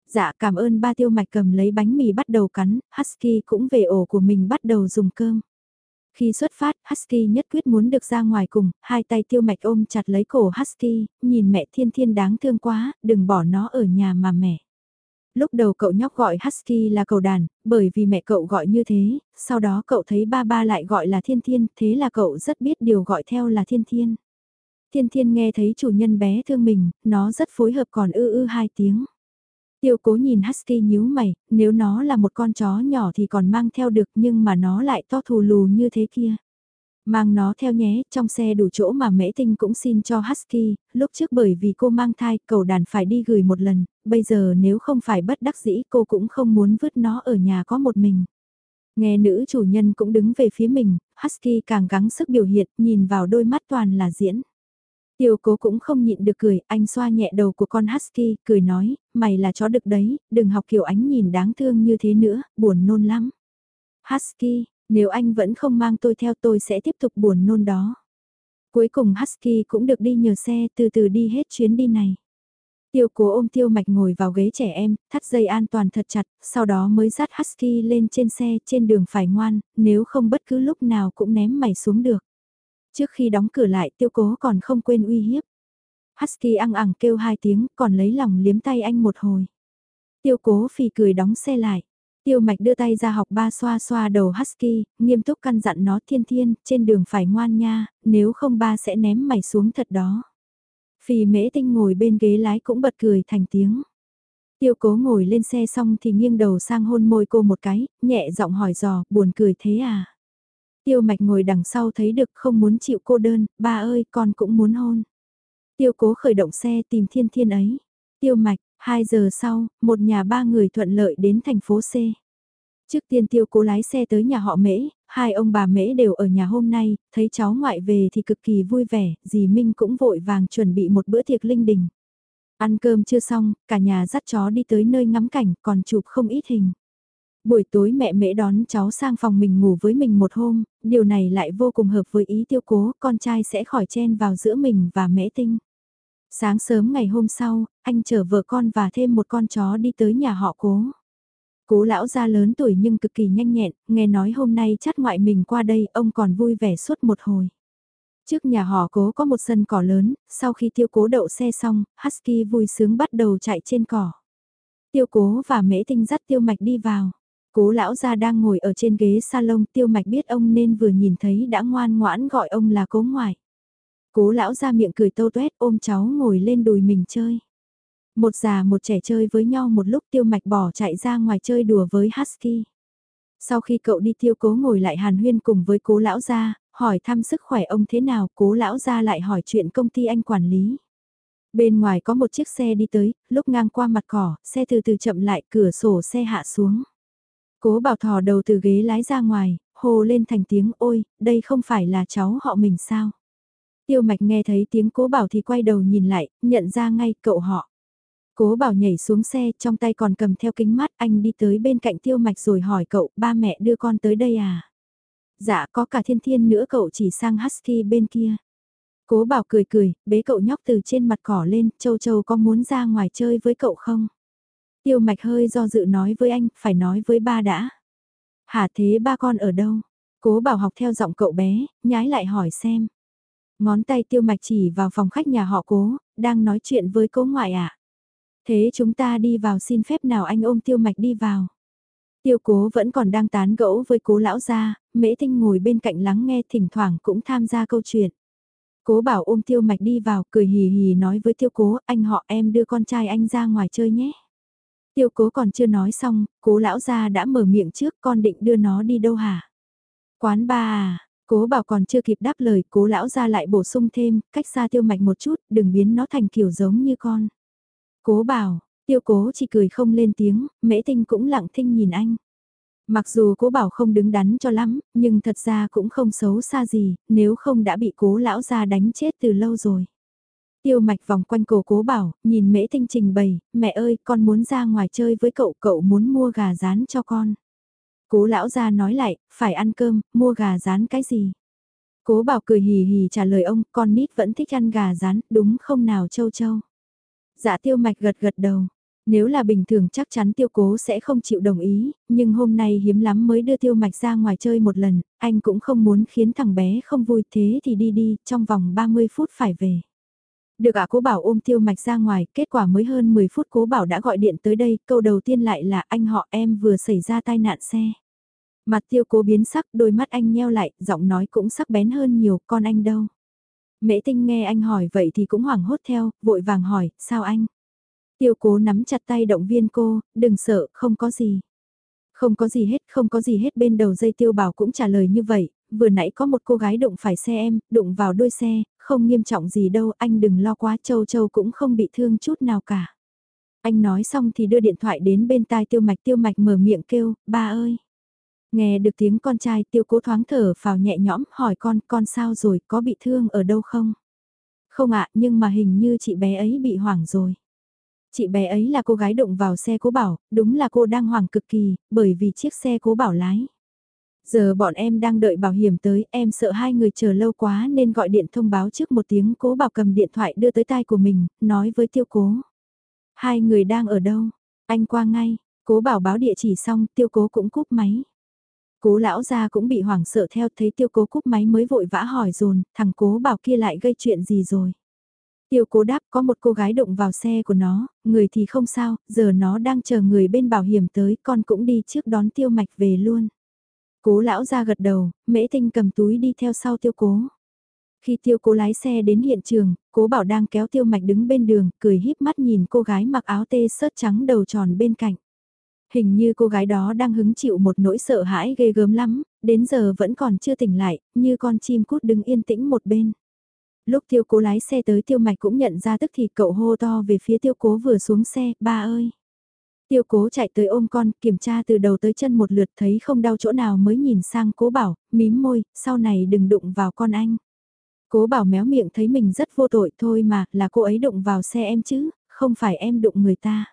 Dạ cảm ơn ba tiêu mạch cầm lấy bánh mì bắt đầu cắn, Husky cũng về ổ của mình bắt đầu dùng cơm. Khi xuất phát, Husky nhất quyết muốn được ra ngoài cùng, hai tay tiêu mạch ôm chặt lấy cổ Husky, nhìn mẹ thiên thiên đáng thương quá, đừng bỏ nó ở nhà mà mẹ. Lúc đầu cậu nhóc gọi Husky là cầu đàn, bởi vì mẹ cậu gọi như thế, sau đó cậu thấy ba ba lại gọi là thiên thiên, thế là cậu rất biết điều gọi theo là thiên thiên. Thiên thiên nghe thấy chủ nhân bé thương mình, nó rất phối hợp còn ư ư hai tiếng. Tiêu cố nhìn Husky nhíu mày, nếu nó là một con chó nhỏ thì còn mang theo được nhưng mà nó lại to thù lù như thế kia. Mang nó theo nhé, trong xe đủ chỗ mà mễ tinh cũng xin cho Husky, lúc trước bởi vì cô mang thai, cầu đàn phải đi gửi một lần, bây giờ nếu không phải bất đắc dĩ cô cũng không muốn vứt nó ở nhà có một mình. Nghe nữ chủ nhân cũng đứng về phía mình, Husky càng gắng sức biểu hiện, nhìn vào đôi mắt toàn là diễn. Tiêu cố cũng không nhịn được cười, anh xoa nhẹ đầu của con Husky, cười nói, mày là chó đực đấy, đừng học kiểu ánh nhìn đáng thương như thế nữa, buồn nôn lắm. Husky, nếu anh vẫn không mang tôi theo tôi sẽ tiếp tục buồn nôn đó. Cuối cùng Husky cũng được đi nhờ xe từ từ đi hết chuyến đi này. Tiêu cố ôm tiêu mạch ngồi vào ghế trẻ em, thắt dây an toàn thật chặt, sau đó mới dắt Husky lên trên xe trên đường phải ngoan, nếu không bất cứ lúc nào cũng ném mày xuống được. Trước khi đóng cửa lại tiêu cố còn không quên uy hiếp. Husky ăn ẳng kêu hai tiếng còn lấy lòng liếm tay anh một hồi. Tiêu cố phì cười đóng xe lại. Tiêu mạch đưa tay ra học ba xoa xoa đầu Husky, nghiêm túc căn dặn nó thiên thiên, trên đường phải ngoan nha, nếu không ba sẽ ném mày xuống thật đó. Phì mễ tinh ngồi bên ghế lái cũng bật cười thành tiếng. Tiêu cố ngồi lên xe xong thì nghiêng đầu sang hôn môi cô một cái, nhẹ giọng hỏi dò, buồn cười thế à? Tiêu mạch ngồi đằng sau thấy được không muốn chịu cô đơn, ba ơi con cũng muốn hôn. Tiêu cố khởi động xe tìm thiên thiên ấy. Tiêu mạch, 2 giờ sau, một nhà ba người thuận lợi đến thành phố C. Trước tiên tiêu cố lái xe tới nhà họ mễ, hai ông bà mễ đều ở nhà hôm nay, thấy cháu ngoại về thì cực kỳ vui vẻ, dì Minh cũng vội vàng chuẩn bị một bữa tiệc linh đình. Ăn cơm chưa xong, cả nhà dắt chó đi tới nơi ngắm cảnh còn chụp không ít hình. Buổi tối mẹ mễ đón cháu sang phòng mình ngủ với mình một hôm, điều này lại vô cùng hợp với ý tiêu cố, con trai sẽ khỏi chen vào giữa mình và mễ tinh. Sáng sớm ngày hôm sau, anh chở vợ con và thêm một con chó đi tới nhà họ cố. Cố lão gia lớn tuổi nhưng cực kỳ nhanh nhẹn, nghe nói hôm nay chắt ngoại mình qua đây, ông còn vui vẻ suốt một hồi. Trước nhà họ cố có một sân cỏ lớn, sau khi tiêu cố đậu xe xong, Husky vui sướng bắt đầu chạy trên cỏ. Tiêu cố và mễ tinh dắt tiêu mạch đi vào. Cố lão gia đang ngồi ở trên ghế salon tiêu mạch biết ông nên vừa nhìn thấy đã ngoan ngoãn gọi ông là cố ngoại. Cố lão gia miệng cười tâu tuét ôm cháu ngồi lên đùi mình chơi. Một già một trẻ chơi với nhau một lúc tiêu mạch bỏ chạy ra ngoài chơi đùa với Husky. Sau khi cậu đi tiêu cố ngồi lại hàn huyên cùng với cố lão gia, hỏi thăm sức khỏe ông thế nào, cố lão gia lại hỏi chuyện công ty anh quản lý. Bên ngoài có một chiếc xe đi tới, lúc ngang qua mặt cỏ, xe từ từ chậm lại cửa sổ xe hạ xuống. Cố bảo thò đầu từ ghế lái ra ngoài, hô lên thành tiếng ôi, đây không phải là cháu họ mình sao. Tiêu mạch nghe thấy tiếng cố bảo thì quay đầu nhìn lại, nhận ra ngay cậu họ. Cố bảo nhảy xuống xe, trong tay còn cầm theo kính mắt, anh đi tới bên cạnh tiêu mạch rồi hỏi cậu, ba mẹ đưa con tới đây à? Dạ có cả thiên thiên nữa cậu chỉ sang Husky bên kia. Cố bảo cười cười, bế cậu nhóc từ trên mặt cỏ lên, châu châu có muốn ra ngoài chơi với cậu không? Tiêu mạch hơi do dự nói với anh, phải nói với ba đã. Hả thế ba con ở đâu? Cố bảo học theo giọng cậu bé, nhái lại hỏi xem. Ngón tay tiêu mạch chỉ vào phòng khách nhà họ cố, đang nói chuyện với cố ngoại ạ. À? Thế chúng ta đi vào xin phép nào anh ôm tiêu mạch đi vào. Tiêu cố vẫn còn đang tán gẫu với cố lão gia, mễ tinh ngồi bên cạnh lắng nghe thỉnh thoảng cũng tham gia câu chuyện. Cố bảo ôm tiêu mạch đi vào, cười hì hì nói với tiêu cố, anh họ em đưa con trai anh ra ngoài chơi nhé. Tiêu cố còn chưa nói xong, cố lão gia đã mở miệng trước con định đưa nó đi đâu hả? Quán ba à, Cố bảo còn chưa kịp đáp lời, cố lão gia lại bổ sung thêm, cách xa tiêu mạch một chút, đừng biến nó thành kiểu giống như con. Cố bảo, tiêu cố chỉ cười không lên tiếng, mễ tinh cũng lặng thinh nhìn anh. Mặc dù cố bảo không đứng đắn cho lắm, nhưng thật ra cũng không xấu xa gì, nếu không đã bị cố lão gia đánh chết từ lâu rồi. Tiêu mạch vòng quanh cổ cố bảo, nhìn mễ tinh trình bày, mẹ ơi con muốn ra ngoài chơi với cậu, cậu muốn mua gà rán cho con. Cố lão ra nói lại, phải ăn cơm, mua gà rán cái gì? Cố bảo cười hì hì trả lời ông, con nít vẫn thích ăn gà rán, đúng không nào châu châu? Dạ tiêu mạch gật gật đầu. Nếu là bình thường chắc chắn tiêu cố sẽ không chịu đồng ý, nhưng hôm nay hiếm lắm mới đưa tiêu mạch ra ngoài chơi một lần, anh cũng không muốn khiến thằng bé không vui thế thì đi đi, trong vòng 30 phút phải về. Được ạ cố bảo ôm tiêu mạch ra ngoài, kết quả mới hơn 10 phút cố bảo đã gọi điện tới đây, câu đầu tiên lại là anh họ em vừa xảy ra tai nạn xe. Mặt tiêu cố biến sắc, đôi mắt anh nheo lại, giọng nói cũng sắc bén hơn nhiều, con anh đâu. Mễ tinh nghe anh hỏi vậy thì cũng hoảng hốt theo, vội vàng hỏi, sao anh? Tiêu cố nắm chặt tay động viên cô, đừng sợ, không có gì. Không có gì hết, không có gì hết bên đầu dây tiêu bảo cũng trả lời như vậy, vừa nãy có một cô gái đụng phải xe em, đụng vào đuôi xe, không nghiêm trọng gì đâu, anh đừng lo quá, Châu Châu cũng không bị thương chút nào cả. Anh nói xong thì đưa điện thoại đến bên tai tiêu mạch, tiêu mạch mở miệng kêu, ba ơi. Nghe được tiếng con trai tiêu cố thoáng thở vào nhẹ nhõm, hỏi con, con sao rồi, có bị thương ở đâu không? Không ạ, nhưng mà hình như chị bé ấy bị hoảng rồi. Chị bé ấy là cô gái đụng vào xe cố bảo, đúng là cô đang hoảng cực kỳ, bởi vì chiếc xe cố bảo lái. Giờ bọn em đang đợi bảo hiểm tới, em sợ hai người chờ lâu quá nên gọi điện thông báo trước một tiếng cố bảo cầm điện thoại đưa tới tai của mình, nói với tiêu cố. Hai người đang ở đâu? Anh qua ngay, cố bảo báo địa chỉ xong tiêu cố cũng cúp máy. Cố lão gia cũng bị hoảng sợ theo thấy tiêu cố cúp máy mới vội vã hỏi dồn thằng cố bảo kia lại gây chuyện gì rồi. Tiêu cố đáp có một cô gái đụng vào xe của nó, người thì không sao, giờ nó đang chờ người bên bảo hiểm tới, con cũng đi trước đón tiêu mạch về luôn. Cố lão ra gật đầu, mễ tinh cầm túi đi theo sau tiêu cố. Khi tiêu cố lái xe đến hiện trường, cố bảo đang kéo tiêu mạch đứng bên đường, cười híp mắt nhìn cô gái mặc áo tê sớt trắng đầu tròn bên cạnh. Hình như cô gái đó đang hứng chịu một nỗi sợ hãi ghê gớm lắm, đến giờ vẫn còn chưa tỉnh lại, như con chim cút đứng yên tĩnh một bên. Lúc tiêu cố lái xe tới tiêu mạch cũng nhận ra tức thì cậu hô to về phía tiêu cố vừa xuống xe, ba ơi. Tiêu cố chạy tới ôm con, kiểm tra từ đầu tới chân một lượt thấy không đau chỗ nào mới nhìn sang cố bảo, mím môi, sau này đừng đụng vào con anh. Cố bảo méo miệng thấy mình rất vô tội thôi mà, là cô ấy đụng vào xe em chứ, không phải em đụng người ta.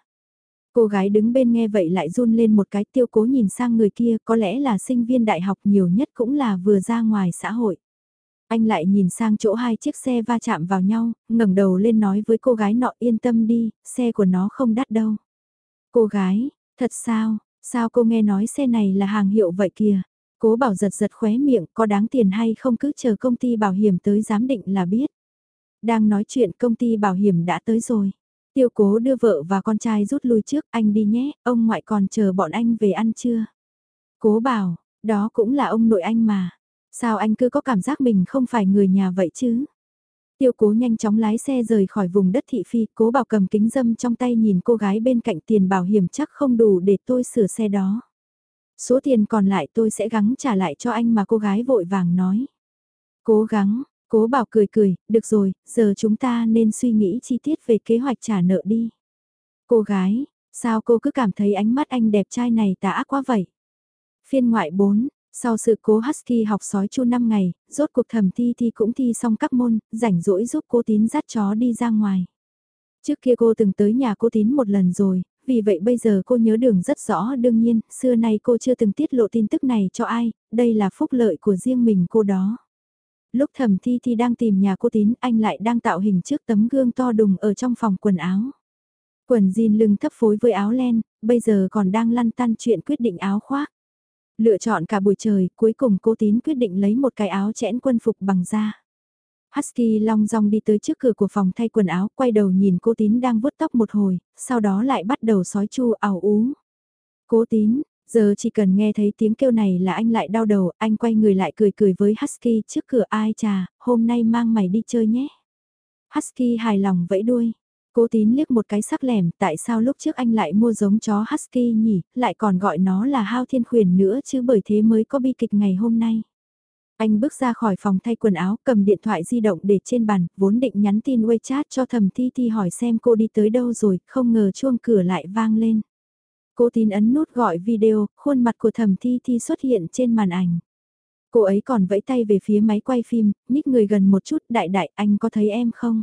Cô gái đứng bên nghe vậy lại run lên một cái tiêu cố nhìn sang người kia có lẽ là sinh viên đại học nhiều nhất cũng là vừa ra ngoài xã hội. Anh lại nhìn sang chỗ hai chiếc xe va chạm vào nhau, ngẩng đầu lên nói với cô gái nọ yên tâm đi, xe của nó không đắt đâu. Cô gái, thật sao, sao cô nghe nói xe này là hàng hiệu vậy kìa? Cố bảo giật giật khóe miệng, có đáng tiền hay không cứ chờ công ty bảo hiểm tới giám định là biết. Đang nói chuyện công ty bảo hiểm đã tới rồi. Tiêu cố đưa vợ và con trai rút lui trước, anh đi nhé, ông ngoại còn chờ bọn anh về ăn chưa? Cố bảo, đó cũng là ông nội anh mà. Sao anh cứ có cảm giác mình không phải người nhà vậy chứ? Tiêu cố nhanh chóng lái xe rời khỏi vùng đất thị phi, cố bảo cầm kính dâm trong tay nhìn cô gái bên cạnh tiền bảo hiểm chắc không đủ để tôi sửa xe đó. Số tiền còn lại tôi sẽ gắng trả lại cho anh mà cô gái vội vàng nói. Cố gắng, cố bảo cười cười, được rồi, giờ chúng ta nên suy nghĩ chi tiết về kế hoạch trả nợ đi. Cô gái, sao cô cứ cảm thấy ánh mắt anh đẹp trai này tà ác quá vậy? Phiên ngoại 4, sau sự cố Husky học sói chu 5 ngày, rốt cuộc thẩm thi thi cũng thi xong các môn, rảnh rỗi giúp cô tín dắt chó đi ra ngoài. Trước kia cô từng tới nhà cô tín một lần rồi, vì vậy bây giờ cô nhớ đường rất rõ đương nhiên, xưa nay cô chưa từng tiết lộ tin tức này cho ai, đây là phúc lợi của riêng mình cô đó. Lúc thẩm thi thi đang tìm nhà cô tín, anh lại đang tạo hình trước tấm gương to đùng ở trong phòng quần áo. Quần jean lưng thấp phối với áo len, bây giờ còn đang lăn tăn chuyện quyết định áo khoác. Lựa chọn cả buổi trời, cuối cùng cô tín quyết định lấy một cái áo chẽn quân phục bằng da. Husky long rong đi tới trước cửa của phòng thay quần áo, quay đầu nhìn cô tín đang vuốt tóc một hồi, sau đó lại bắt đầu sói chu ảo ú. Cố tín, giờ chỉ cần nghe thấy tiếng kêu này là anh lại đau đầu, anh quay người lại cười cười với Husky trước cửa ai trà, hôm nay mang mày đi chơi nhé. Husky hài lòng vẫy đuôi. Cố tín liếc một cái sắc lẻm, tại sao lúc trước anh lại mua giống chó Husky nhỉ, lại còn gọi nó là hao thiên khuyển nữa chứ bởi thế mới có bi kịch ngày hôm nay. Anh bước ra khỏi phòng thay quần áo, cầm điện thoại di động để trên bàn, vốn định nhắn tin WeChat cho thầm Thi Thi hỏi xem cô đi tới đâu rồi, không ngờ chuông cửa lại vang lên. Cô tin ấn nút gọi video, khuôn mặt của thầm Thi Thi xuất hiện trên màn ảnh. Cô ấy còn vẫy tay về phía máy quay phim, nhích người gần một chút, đại đại, anh có thấy em không?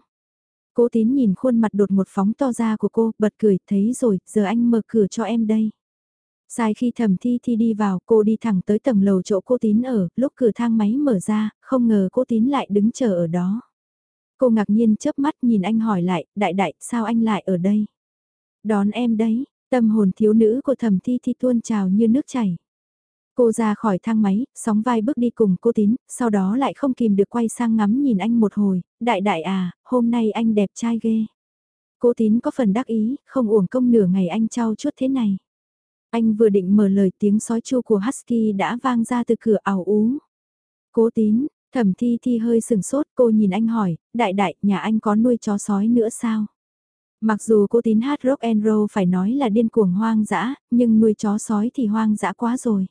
Cố tín nhìn khuôn mặt đột một phóng to ra của cô, bật cười, thấy rồi, giờ anh mở cửa cho em đây. Sai khi thẩm thi thi đi vào, cô đi thẳng tới tầng lầu chỗ cô tín ở, lúc cửa thang máy mở ra, không ngờ cô tín lại đứng chờ ở đó. Cô ngạc nhiên chớp mắt nhìn anh hỏi lại, đại đại, sao anh lại ở đây? Đón em đấy, tâm hồn thiếu nữ của thẩm thi thi tuôn trào như nước chảy. Cô ra khỏi thang máy, sóng vai bước đi cùng cô tín, sau đó lại không kìm được quay sang ngắm nhìn anh một hồi, đại đại à, hôm nay anh đẹp trai ghê. Cô tín có phần đắc ý, không uổng công nửa ngày anh trao chút thế này. Anh vừa định mở lời tiếng sói chu của Husky đã vang ra từ cửa ảo ú. Cố tín, thẩm thi thi hơi sừng sốt cô nhìn anh hỏi, đại đại, nhà anh có nuôi chó sói nữa sao? Mặc dù cô tín hát rock and roll phải nói là điên cuồng hoang dã, nhưng nuôi chó sói thì hoang dã quá rồi.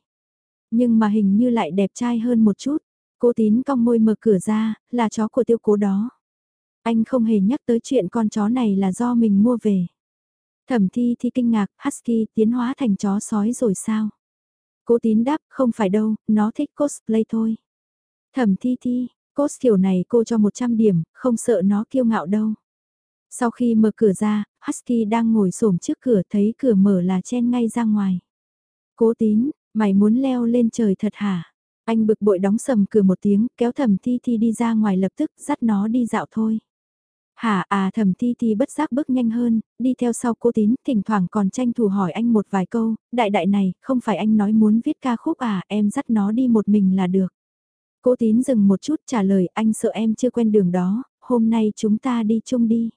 Nhưng mà hình như lại đẹp trai hơn một chút. Cô tín cong môi mở cửa ra, là chó của tiêu cố đó. Anh không hề nhắc tới chuyện con chó này là do mình mua về. Thẩm thi thì kinh ngạc, Husky tiến hóa thành chó sói rồi sao? Cố tín đáp, không phải đâu, nó thích cosplay thôi. Thẩm thi thi, cos kiểu này cô cho 100 điểm, không sợ nó kiêu ngạo đâu. Sau khi mở cửa ra, Husky đang ngồi xổm trước cửa thấy cửa mở là chen ngay ra ngoài. Cố tín, mày muốn leo lên trời thật hả? Anh bực bội đóng sầm cửa một tiếng, kéo thẩm thi thi đi ra ngoài lập tức dắt nó đi dạo thôi. Hả à thẩm thi thi bất giác bước nhanh hơn, đi theo sau cô tín, thỉnh thoảng còn tranh thủ hỏi anh một vài câu, đại đại này, không phải anh nói muốn viết ca khúc à, em dắt nó đi một mình là được. Cô tín dừng một chút trả lời anh sợ em chưa quen đường đó, hôm nay chúng ta đi chung đi.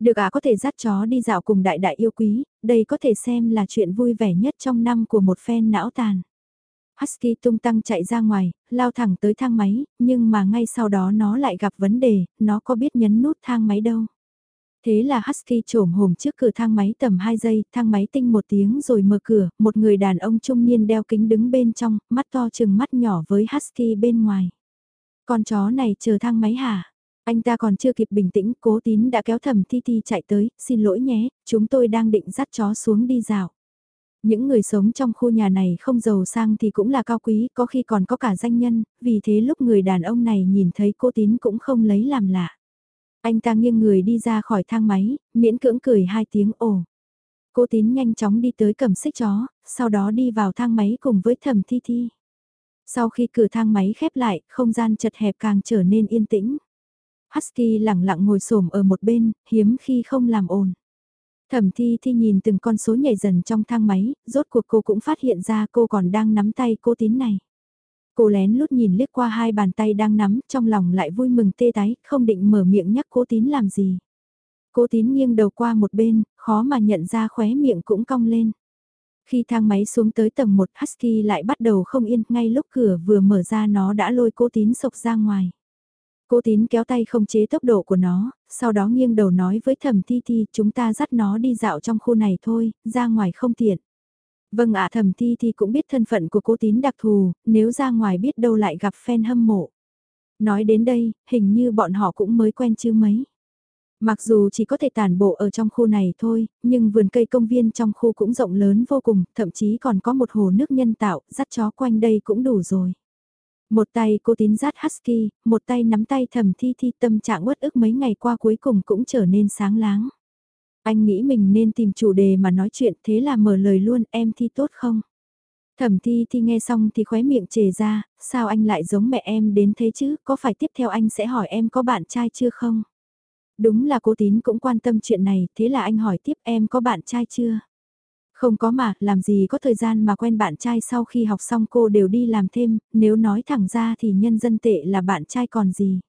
Được à có thể dắt chó đi dạo cùng đại đại yêu quý, đây có thể xem là chuyện vui vẻ nhất trong năm của một fan não tàn. Husky tung tăng chạy ra ngoài, lao thẳng tới thang máy, nhưng mà ngay sau đó nó lại gặp vấn đề, nó có biết nhấn nút thang máy đâu. Thế là Husky trổm hồm trước cửa thang máy tầm 2 giây, thang máy tinh một tiếng rồi mở cửa, một người đàn ông trung niên đeo kính đứng bên trong, mắt to chừng mắt nhỏ với Husky bên ngoài. Con chó này chờ thang máy hả? Anh ta còn chưa kịp bình tĩnh, cố tín đã kéo thầm Thi Thi chạy tới, xin lỗi nhé, chúng tôi đang định dắt chó xuống đi dạo. Những người sống trong khu nhà này không giàu sang thì cũng là cao quý, có khi còn có cả danh nhân, vì thế lúc người đàn ông này nhìn thấy cô tín cũng không lấy làm lạ. Anh ta nghiêng người đi ra khỏi thang máy, miễn cưỡng cười hai tiếng ồ. Cô tín nhanh chóng đi tới cầm xích chó, sau đó đi vào thang máy cùng với thẩm thi thi. Sau khi cửa thang máy khép lại, không gian chật hẹp càng trở nên yên tĩnh. Husky lẳng lặng ngồi xổm ở một bên, hiếm khi không làm ồn. Thẩm thi thi nhìn từng con số nhảy dần trong thang máy, rốt cuộc cô cũng phát hiện ra cô còn đang nắm tay cô tín này. Cô lén lút nhìn liếc qua hai bàn tay đang nắm, trong lòng lại vui mừng tê tái, không định mở miệng nhắc cô tín làm gì. Cô tín nghiêng đầu qua một bên, khó mà nhận ra khóe miệng cũng cong lên. Khi thang máy xuống tới tầng 1 Husky lại bắt đầu không yên, ngay lúc cửa vừa mở ra nó đã lôi cô tín sộc ra ngoài. Cô tín kéo tay không chế tốc độ của nó, sau đó nghiêng đầu nói với thẩm thi thi chúng ta dắt nó đi dạo trong khu này thôi, ra ngoài không tiện. Vâng ạ thẩm thi thi cũng biết thân phận của cô tín đặc thù, nếu ra ngoài biết đâu lại gặp fan hâm mộ. Nói đến đây, hình như bọn họ cũng mới quen chứ mấy. Mặc dù chỉ có thể tản bộ ở trong khu này thôi, nhưng vườn cây công viên trong khu cũng rộng lớn vô cùng, thậm chí còn có một hồ nước nhân tạo, dắt chó quanh đây cũng đủ rồi. Một tay cô tín rát husky, một tay nắm tay thầm thi thi tâm trạng uất ức mấy ngày qua cuối cùng cũng trở nên sáng láng. Anh nghĩ mình nên tìm chủ đề mà nói chuyện thế là mở lời luôn em thi tốt không? Thẩm thi thi nghe xong thì khóe miệng chề ra, sao anh lại giống mẹ em đến thế chứ, có phải tiếp theo anh sẽ hỏi em có bạn trai chưa không? Đúng là cô tín cũng quan tâm chuyện này, thế là anh hỏi tiếp em có bạn trai chưa? Không có mà, làm gì có thời gian mà quen bạn trai sau khi học xong cô đều đi làm thêm, nếu nói thẳng ra thì nhân dân tệ là bạn trai còn gì.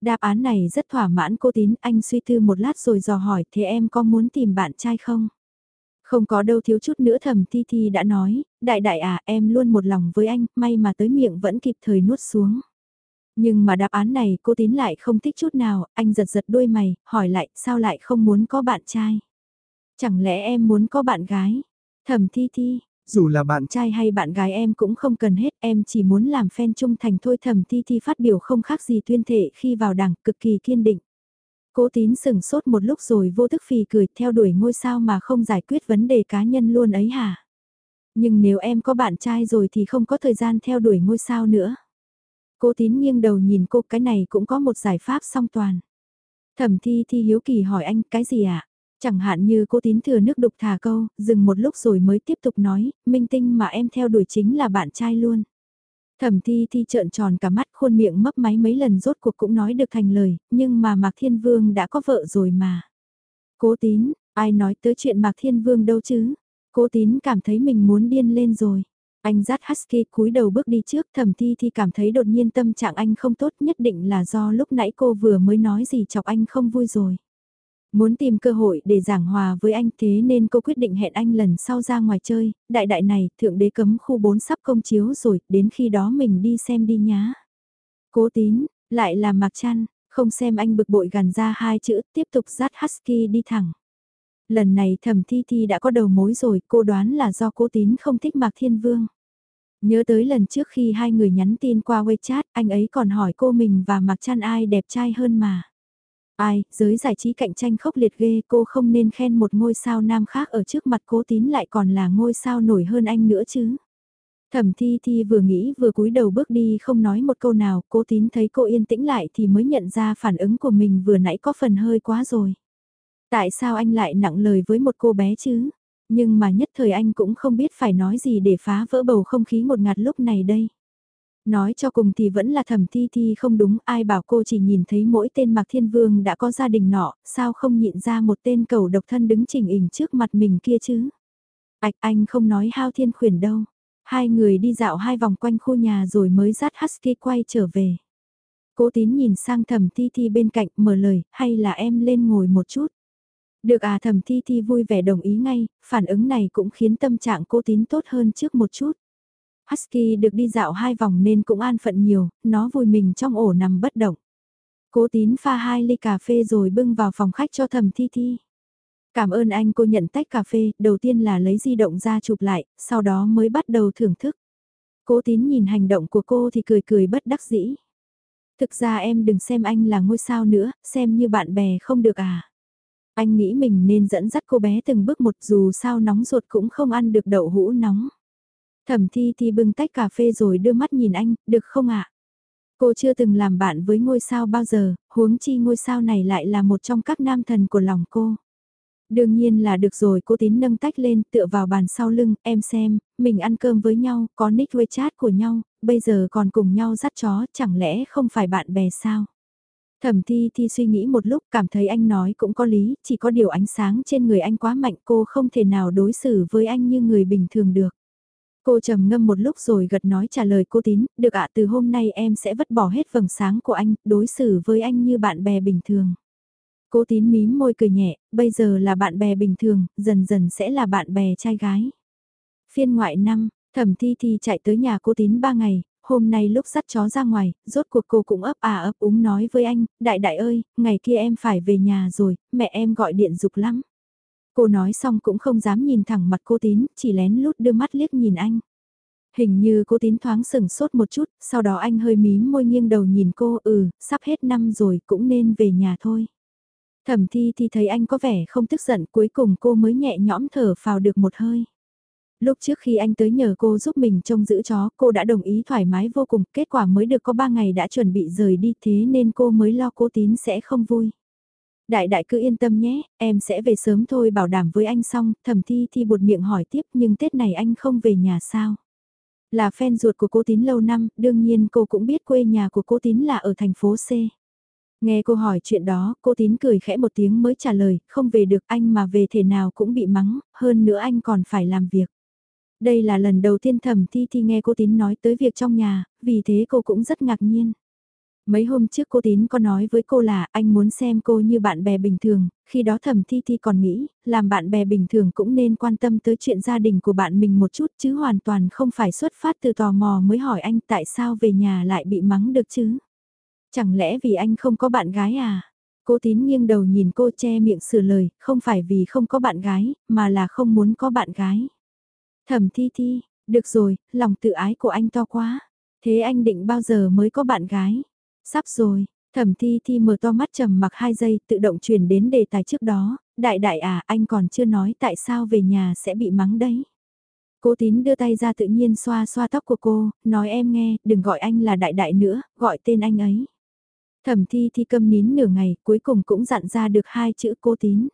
Đáp án này rất thỏa mãn cô tín, anh suy tư một lát rồi dò hỏi thế em có muốn tìm bạn trai không? Không có đâu thiếu chút nữa thầm Thi Thi đã nói, đại đại à em luôn một lòng với anh, may mà tới miệng vẫn kịp thời nuốt xuống. Nhưng mà đáp án này cô tín lại không thích chút nào, anh giật giật đuôi mày, hỏi lại sao lại không muốn có bạn trai. Chẳng lẽ em muốn có bạn gái? Thẩm thi thi, Dù là bạn trai hay bạn gái em cũng không cần hết, em chỉ muốn làm fan trung thành thôi thẩm thi thi phát biểu không khác gì tuyên thệ khi vào đảng, cực kỳ kiên định. Cố tín sừng sốt một lúc rồi vô thức phì cười theo đuổi ngôi sao mà không giải quyết vấn đề cá nhân luôn ấy hả? Nhưng nếu em có bạn trai rồi thì không có thời gian theo đuổi ngôi sao nữa. Cố tín nghiêng đầu nhìn cô cái này cũng có một giải pháp song toàn. Thẩm thi thi hiếu kỳ hỏi anh cái gì ạ? À? Chẳng hạn như cô tín thừa nước đục thả câu, dừng một lúc rồi mới tiếp tục nói, minh tinh mà em theo đuổi chính là bạn trai luôn. Thẩm thi thi trợn tròn cả mắt khuôn miệng mấp máy mấy lần rốt cuộc cũng nói được thành lời, nhưng mà Mạc Thiên Vương đã có vợ rồi mà. Cố tín, ai nói tới chuyện Mạc Thiên Vương đâu chứ? Cố tín cảm thấy mình muốn điên lên rồi. Anh dắt Husky cúi đầu bước đi trước thẩm thi thi cảm thấy đột nhiên tâm trạng anh không tốt nhất định là do lúc nãy cô vừa mới nói gì chọc anh không vui rồi. Muốn tìm cơ hội để giảng hòa với anh thế nên cô quyết định hẹn anh lần sau ra ngoài chơi, đại đại này, thượng đế cấm khu 4 sắp công chiếu rồi, đến khi đó mình đi xem đi nhá. Cố tín, lại là mặc chăn, không xem anh bực bội gần ra hai chữ, tiếp tục dắt Husky đi thẳng. Lần này thẩm thi thi đã có đầu mối rồi, cô đoán là do cố tín không thích Mạc Thiên Vương. Nhớ tới lần trước khi hai người nhắn tin qua WeChat, anh ấy còn hỏi cô mình và Mạc Chăn ai đẹp trai hơn mà. Ai, giới giải trí cạnh tranh khốc liệt ghê cô không nên khen một ngôi sao nam khác ở trước mặt cố tín lại còn là ngôi sao nổi hơn anh nữa chứ. Thẩm thi thi vừa nghĩ vừa cúi đầu bước đi không nói một câu nào, cố tín thấy cô yên tĩnh lại thì mới nhận ra phản ứng của mình vừa nãy có phần hơi quá rồi. Tại sao anh lại nặng lời với một cô bé chứ? Nhưng mà nhất thời anh cũng không biết phải nói gì để phá vỡ bầu không khí một ngạt lúc này đây. Nói cho cùng thì vẫn là thẩm thi thi không đúng, ai bảo cô chỉ nhìn thấy mỗi tên Mạc Thiên Vương đã có gia đình nọ, sao không nhịn ra một tên cầu độc thân đứng chỉnh hình trước mặt mình kia chứ. Ảch anh không nói hao thiên khuyển đâu. Hai người đi dạo hai vòng quanh khu nhà rồi mới dắt Husky quay trở về. Cố tín nhìn sang thẩm thi thi bên cạnh mở lời, hay là em lên ngồi một chút. Được à thẩm thi thi vui vẻ đồng ý ngay, phản ứng này cũng khiến tâm trạng cố tín tốt hơn trước một chút. Husky được đi dạo hai vòng nên cũng an phận nhiều, nó vùi mình trong ổ nằm bất động. Cố tín pha hai ly cà phê rồi bưng vào phòng khách cho thẩm thi thi. Cảm ơn anh cô nhận tách cà phê, đầu tiên là lấy di động ra chụp lại, sau đó mới bắt đầu thưởng thức. Cố tín nhìn hành động của cô thì cười cười bất đắc dĩ. Thực ra em đừng xem anh là ngôi sao nữa, xem như bạn bè không được à. Anh nghĩ mình nên dẫn dắt cô bé từng bước một dù sao nóng ruột cũng không ăn được đậu hũ nóng. Thẩm thi thì bưng tách cà phê rồi đưa mắt nhìn anh, được không ạ? Cô chưa từng làm bạn với ngôi sao bao giờ, huống chi ngôi sao này lại là một trong các nam thần của lòng cô. Đương nhiên là được rồi cô tín nâng tách lên tựa vào bàn sau lưng, em xem, mình ăn cơm với nhau, có nick wechat của nhau, bây giờ còn cùng nhau dắt chó, chẳng lẽ không phải bạn bè sao? Thẩm thi thi suy nghĩ một lúc cảm thấy anh nói cũng có lý, chỉ có điều ánh sáng trên người anh quá mạnh cô không thể nào đối xử với anh như người bình thường được. Cô trầm ngâm một lúc rồi gật nói trả lời cô tín, được ạ từ hôm nay em sẽ vứt bỏ hết vầng sáng của anh, đối xử với anh như bạn bè bình thường. Cô tín mím môi cười nhẹ, bây giờ là bạn bè bình thường, dần dần sẽ là bạn bè trai gái. Phiên ngoại năm, thẩm thi thi chạy tới nhà cô tín ba ngày, hôm nay lúc dắt chó ra ngoài, rốt cuộc cô cũng ấp à ấp úng nói với anh, đại đại ơi, ngày kia em phải về nhà rồi, mẹ em gọi điện dục lắm. Cô nói xong cũng không dám nhìn thẳng mặt cô tín, chỉ lén lút đưa mắt liếc nhìn anh. Hình như cô tín thoáng sừng sốt một chút, sau đó anh hơi mím môi nghiêng đầu nhìn cô, ừ, sắp hết năm rồi, cũng nên về nhà thôi. Thẩm thi thì thấy anh có vẻ không tức giận, cuối cùng cô mới nhẹ nhõm thở phào được một hơi. Lúc trước khi anh tới nhờ cô giúp mình trông giữ chó, cô đã đồng ý thoải mái vô cùng, kết quả mới được có 3 ngày đã chuẩn bị rời đi thế nên cô mới lo cô tín sẽ không vui. Đại đại cứ yên tâm nhé, em sẽ về sớm thôi bảo đảm với anh xong, thẩm thi thi buột miệng hỏi tiếp nhưng Tết này anh không về nhà sao? Là fan ruột của cô tín lâu năm, đương nhiên cô cũng biết quê nhà của cô tín là ở thành phố C. Nghe cô hỏi chuyện đó, cô tín cười khẽ một tiếng mới trả lời, không về được anh mà về thể nào cũng bị mắng, hơn nữa anh còn phải làm việc. Đây là lần đầu tiên thẩm thi thi nghe cô tín nói tới việc trong nhà, vì thế cô cũng rất ngạc nhiên. Mấy hôm trước cô tín có nói với cô là anh muốn xem cô như bạn bè bình thường, khi đó thẩm thi thi còn nghĩ, làm bạn bè bình thường cũng nên quan tâm tới chuyện gia đình của bạn mình một chút chứ hoàn toàn không phải xuất phát từ tò mò mới hỏi anh tại sao về nhà lại bị mắng được chứ. Chẳng lẽ vì anh không có bạn gái à? Cô tín nghiêng đầu nhìn cô che miệng sửa lời, không phải vì không có bạn gái, mà là không muốn có bạn gái. Thẩm thi thi, được rồi, lòng tự ái của anh to quá. Thế anh định bao giờ mới có bạn gái? Sắp rồi, thẩm thi thi mở to mắt trầm mặc 2 giây tự động chuyển đến đề tài trước đó. Đại đại à, anh còn chưa nói tại sao về nhà sẽ bị mắng đấy. Cố tín đưa tay ra tự nhiên xoa xoa tóc của cô, nói em nghe, đừng gọi anh là đại đại nữa, gọi tên anh ấy. Thẩm thi thi câm nín nửa ngày, cuối cùng cũng dặn ra được hai chữ cố tín.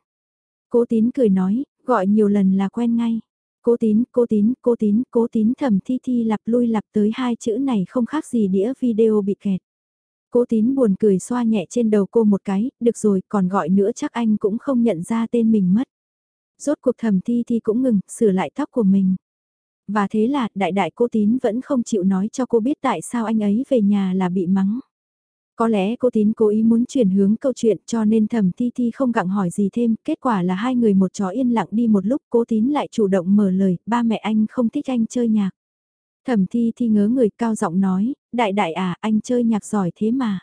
Cố tín cười nói, gọi nhiều lần là quen ngay. Cố tín, cố tín, cố tín, cố tín thẩm thi thi lặp lui lặp tới hai chữ này không khác gì đĩa video bị kẹt. Cố tín buồn cười xoa nhẹ trên đầu cô một cái, được rồi, còn gọi nữa chắc anh cũng không nhận ra tên mình mất. Rốt cuộc thẩm thi thì cũng ngừng, sửa lại tóc của mình. Và thế là, đại đại cô tín vẫn không chịu nói cho cô biết tại sao anh ấy về nhà là bị mắng. Có lẽ cô tín cố ý muốn chuyển hướng câu chuyện cho nên thẩm thi thi không gặng hỏi gì thêm, kết quả là hai người một chó yên lặng đi một lúc cố tín lại chủ động mở lời, ba mẹ anh không thích anh chơi nhạc. Thẩm thi thi ngớ người cao giọng nói, đại đại à, anh chơi nhạc giỏi thế mà.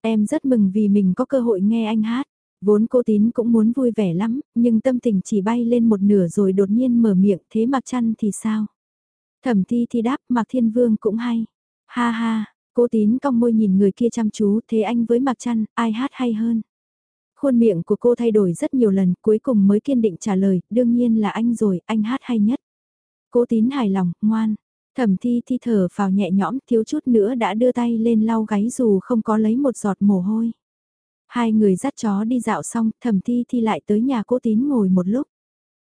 Em rất mừng vì mình có cơ hội nghe anh hát. Vốn cô tín cũng muốn vui vẻ lắm, nhưng tâm tình chỉ bay lên một nửa rồi đột nhiên mở miệng thế mặc chăn thì sao? Thẩm thi thì đáp mặc thiên vương cũng hay. Ha ha, Cố tín cong môi nhìn người kia chăm chú, thế anh với mặc chăn, ai hát hay hơn? Khuôn miệng của cô thay đổi rất nhiều lần, cuối cùng mới kiên định trả lời, đương nhiên là anh rồi, anh hát hay nhất. Cố tín hài lòng, ngoan. Thẩm thi thi thở vào nhẹ nhõm, thiếu chút nữa đã đưa tay lên lau gáy dù không có lấy một giọt mồ hôi. Hai người dắt chó đi dạo xong, thẩm thi thi lại tới nhà cố tín ngồi một lúc.